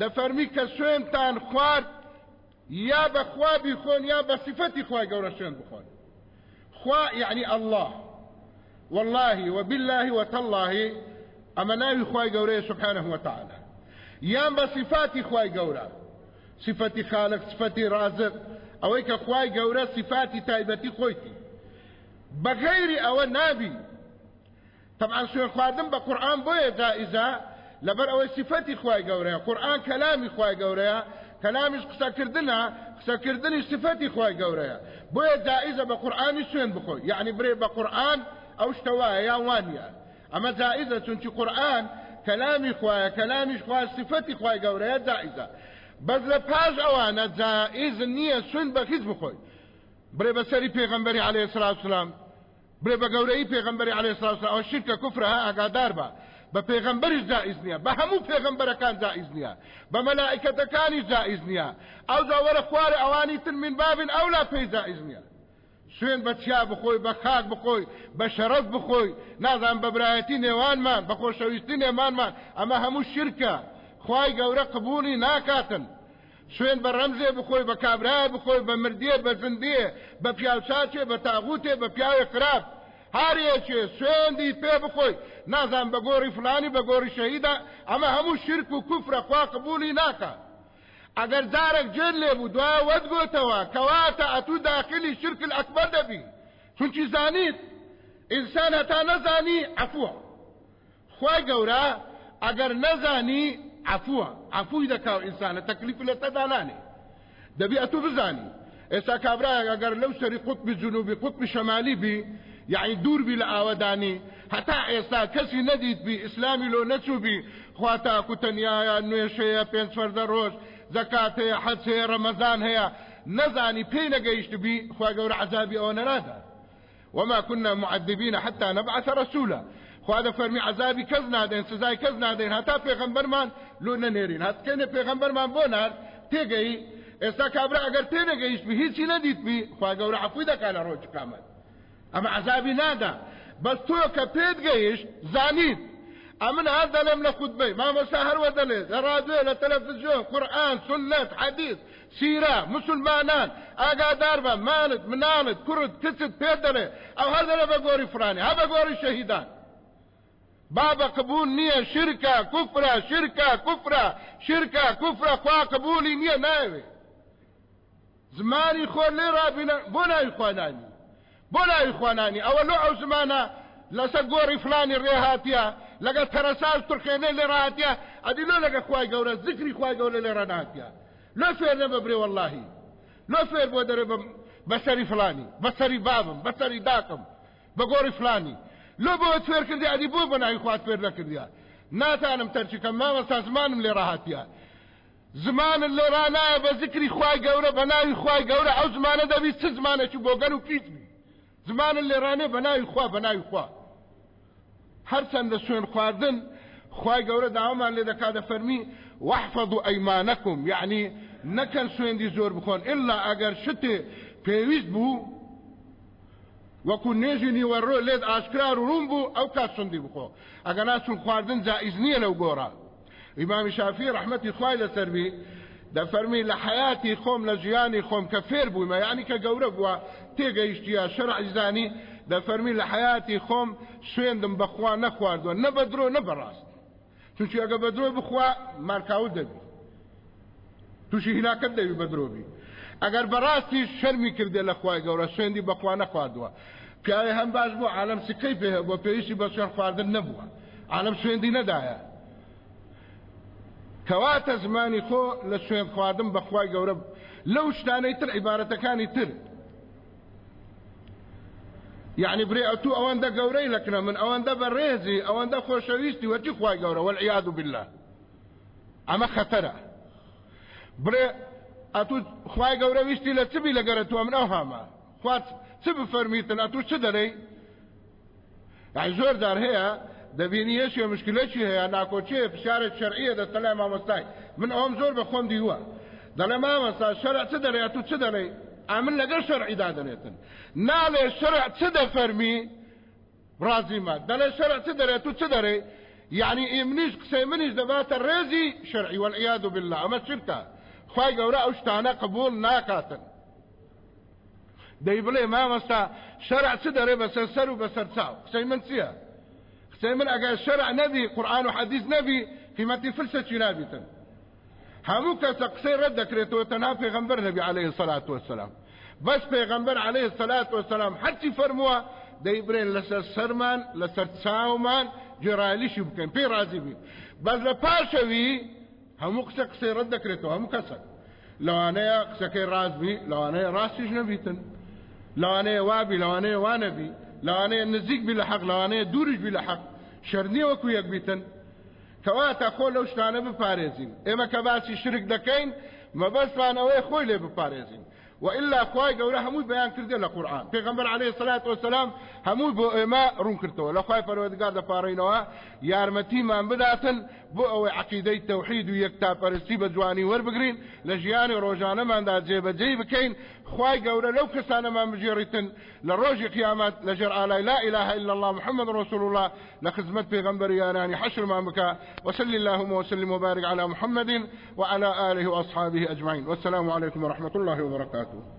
دەفەرمی کە سوێنتان خوارد یا بە خوا بیخۆن یا بە صفەتی خوای گەورە سوێن بخۆن. خوا يعني الله. والله وبالله وتالله ئەمە ناوی خوای گەورەیە سبحانه وتعالى. یان بە صفاتی خوای صفەتی خالق صفەتی رازق. ئەوەی کە خوای گەورە صفاتی تایبەتی خۆیتی بەغەیری ئەوە نابی طبعا سوێن خواردن بە قورآن بۆیە جائزە لەبەر ئەوەی صفەتی خوای گەورەیە قورآن کەلامی خوای گەورەیە کەلامیش قسەکردنە قسەکردنی صفەتی خوای گەورەیە بۆیە جائزە بە قورآانی سوێن بخۆی یعنی برێ بە قورآن ئەو شتەوایە یان وانە ئەمە جائزە چونکی قورآن کەلامی خوایە کەلامیش خوا صفەتی خوای گەورەیە جائزە بەس لە پاش ئەوانە جائز نییە سوێن بە هیچ بخۆی برێ بەسەری پێغەمبەری عليه والسلام. برێ بە گەورەی پێغەمبەری عليه والسلام. ئەو شرکە کوفرها ئاگادار بە بە پێغەمبەریش جائز نییە بە هەموو پێغەمبەرەکان جائز نییە بە مەلائکەتەکانی جائز نییە ئەو زاوەرە خوارە ئەوانی تر من بابن ئەولا پێی جائز نییە سوێن بە چیا بخۆی بە خاک بخۆی بە شەرەف بخۆی. نازان بە برایەتی نێوانمان بە خۆشەویستی نێمانمان ئەمە هەموو شرکە. خی گەورە قبولی ناکاتن. سوێن بە ڕەمزێ بخۆی بە کابرای بخۆی بە مردیە بە زندیە بە پیاوچاچێ بە تاغوتێ بە پیاوێ خراپ. هەرێکێ سوێندی پێ بخۆی. نازان بە گۆڕی فلانی بە گۆڕی شەهیدا. ئەمە هەموو شرک و کوفرە خوا قبولی ناکات. ئەگەر جارێک جێر لێ بوو دوای وەدگۆتەوە کەواتە ئەتوو داخلی شرک ئەکبەر دەبی چونکی زانیت ئینسان هەتا نەزانی عفووە خی گەورە ئەگەر نەزانی عفووە عفووی دەکاو ئینسانە تەکلیف لە تەدانانێ دەبی ئەتوو بزانی. ئێستا کابراە ئەگەر لەو سەری قوتبی جنوبی قوتبی شەمالی بی یعنی دوور بی لە ئاوەدانی هەتا ئێستا کەسی نەدیت بی ئیسلامی لۆ نەچوو بی خواتا کوتەنیایە نوێشەیە پێنج فەردە ڕۆژ زكاة هەیە حەج هەیە ڕەمەزان هەیە نەزانی پێی نەگەیشت بی خوا گەورە عذابی ئەوە نەرادا وما كنا معذبين حتى نبعث رسولا. خواده فرمي عذابي كز نادين سزاي كز نادين هتا پیغمبر من لو ننيرين هتا كنه پیغمبر من بونار تيگئی استا کابرا اگر پی نگیش بی هیچی ندید بی خواه گور عفوی دا کانا روچ کامل اما عذابی نادا. بس تو که پید گیش زانید أمن هذا لم لخطبه ما مساهر ودلي راديو لتلفزيون قرآن سنة حديث سيرة مسلمانان آقا داربا مالد منالد كرد كسد بيدلي. أو هذا لبقوري فراني. هذا بقوري شهيدان. بابا قبول نية شركة كفرة شركة كفرة شركة كفرة خوا قبولي نية ناوي زماني خور لي رابنا بنا يخواناني بنا يخواناني أولو أو زمانا لسا قوري فلاني ريهاتيا لەگە تەرەساز تورخێنێ لێ ڕاتە ئەدی لۆ لەگە خوای گەورە زیکری خوای گەورە لێ ڕناتە لۆ فێر نەبە برێ واللهی. لۆ فێر بۆ دەرێ بەسەری فلانی بەسەری بابم بەسەری داکم بە گۆڕی فلانی. لۆ بۆ فێر کردی ئەدی بۆ بەناوی خوات فێر نەکردیا ناتانم تەرچکەم مامەستا زمانم لێ ڕاهاتە زمانن لێ ڕانایە بە زیکری خوای گەورە بە ناوی خوای گەورە ئەو زمانە دەبی چ زمانێکی بۆ گەن و پیت بی. زمان لێرانێ بەناوی خوا بەناوی خوا. هەرچەند لە سوێن خواردن خوای گەورە داوامان لێ دەکات دە فەرمی واحفظوا ئەیمانەکم یعنی نەکەن سوێندی زۆر بخۆن ئللا ئەگەر شتێ پێویست بوو وەکو نێژی نیوەڕۆ لێت ئاشکرار و ڕوون بوو ئەو کات سندی بخۆ ئەگە ناچون خواردن جائز نییە لەو گۆڕە ئیمامی شافی ڕحمەتی خوای لەسەربی دەفەرمی لە حیاتی خۆم لە ژیانی خۆم کە فێر بوومە یعنی کە گەورە بووە تێگەیشتیا شەرعزانی دەفەرمی لە حیاتی خۆم سوێندم بەخوا نەخواردووە نە بە درۆ نە بەڕاست چونچی ئەگە بە درۆ بخوا مارکاوت دەبی. تووشی هیناکەت دەوی بە درۆبی ئەگەر بەڕاستی شەرمی کردێ لە خوای گەورە سوێندی بەخوا نەخواردووە. پیاوی هەم باش بوو عالم سکەی پێ بۆ پێویستی بە سوێن خواردن نەبووە. عالم سوێندی نەدایە. کەواتە زمانی خۆ لە سوێن خواردن بەخوای گەورە لەو شتانەی تر عیبارەتەکانی تر. يعني بري أتو أوان دا قوري لكنا من أوان دا بريزي أوان دا خوشويستي وجي خواي قورا والعياذ بالله. أما خطرة. بري أتو خواي قورا ويستي لتبي لقرتو من أوهاما. خوات تبي فرميتن أتو شدري يعني زور دار هي دەبینی هێشێ مشکلەکی هەیە ناکۆچێ فشارێک شەرعیە دەستەلای مامۆستای من ئەوم زۆر بە خۆم دیوە دەڵێ مامەستا شەرع چ دەڵێ تو چ دەڵێ ئامن لەگەر شەرعیدا دەنێتن ناڵێ شەرع چ دەفەرمی ڕازی ما. دەڵێ شەرع چ دەرێت تو چ دەرێ يعني ئێمنیش قسەی منیش دەباتە ڕێزی شەرعی والعیاذ بالله. ئەمە چرکە خی گەورە ئەو شتانە قبول ناکاتن دەی بڵێ مامەستا شەرع چ دەرێ بەسەر سەر و بەسەر چاو قسەی من چییە قسەی من ئەگەر شەرع نەبی قورآن و حەدیث نەبی قیمەتی فرسەکی نابیتن هەموو کەسە قسەی ڕەت دەکرێتەوە تەنها پێغەمبەر نەبی عليه الصلاة والسلام بەس پێغەمبەر عليه الصلاة والسلام هەرچی فەرمووە دەیبرێن لەسەر سەرمان لەسەر چاومان گێڕایلیشی بکەین پێی رازی بین. بەس لە پاشەوی هەموو قسە قسەی ڕەت دەکرێتەوە هەموو کەسە. لەوانەیە قسەکەی ڕازبی لەوانەیە ڕاستیش نەبیتن. لەوانەیە وابی لەوانەیە وانەبی. لەوانەیە نزیک بی لە حەق لەوانەیە دوورش بی لە حەق. شەرنیە وەکو بیتن. کەواتە خۆ لەو شتانە بپارێزین. ئێمە کە باسی شرک دەکەین مەبەستان ئەوەی خۆی لێ بپارێزین. وإلا خواي قوله هموي بيان كردي للقرآن پیغمبر عليه الصلاة والسلام هموي بو إما رون كرتو لخواي فرودگار دا پارينوا يارمتي من بداتن بو أو عقيدة توحيد ويكتا پرستی بجواني وربگرين لجياني روجانه من دا جيب جي بكين خواي قوله لو كسانا من مجيرتن لروج قيامات لجر على لا إله إلا الله محمد رسول الله لخدمت پیغمبر يعني حشر ما بكا وصلي اللهم وسلم وبارك على محمد وعلى آله وأصحابه أجمعين. والسلام عليكم ورحمة الله وبركاته.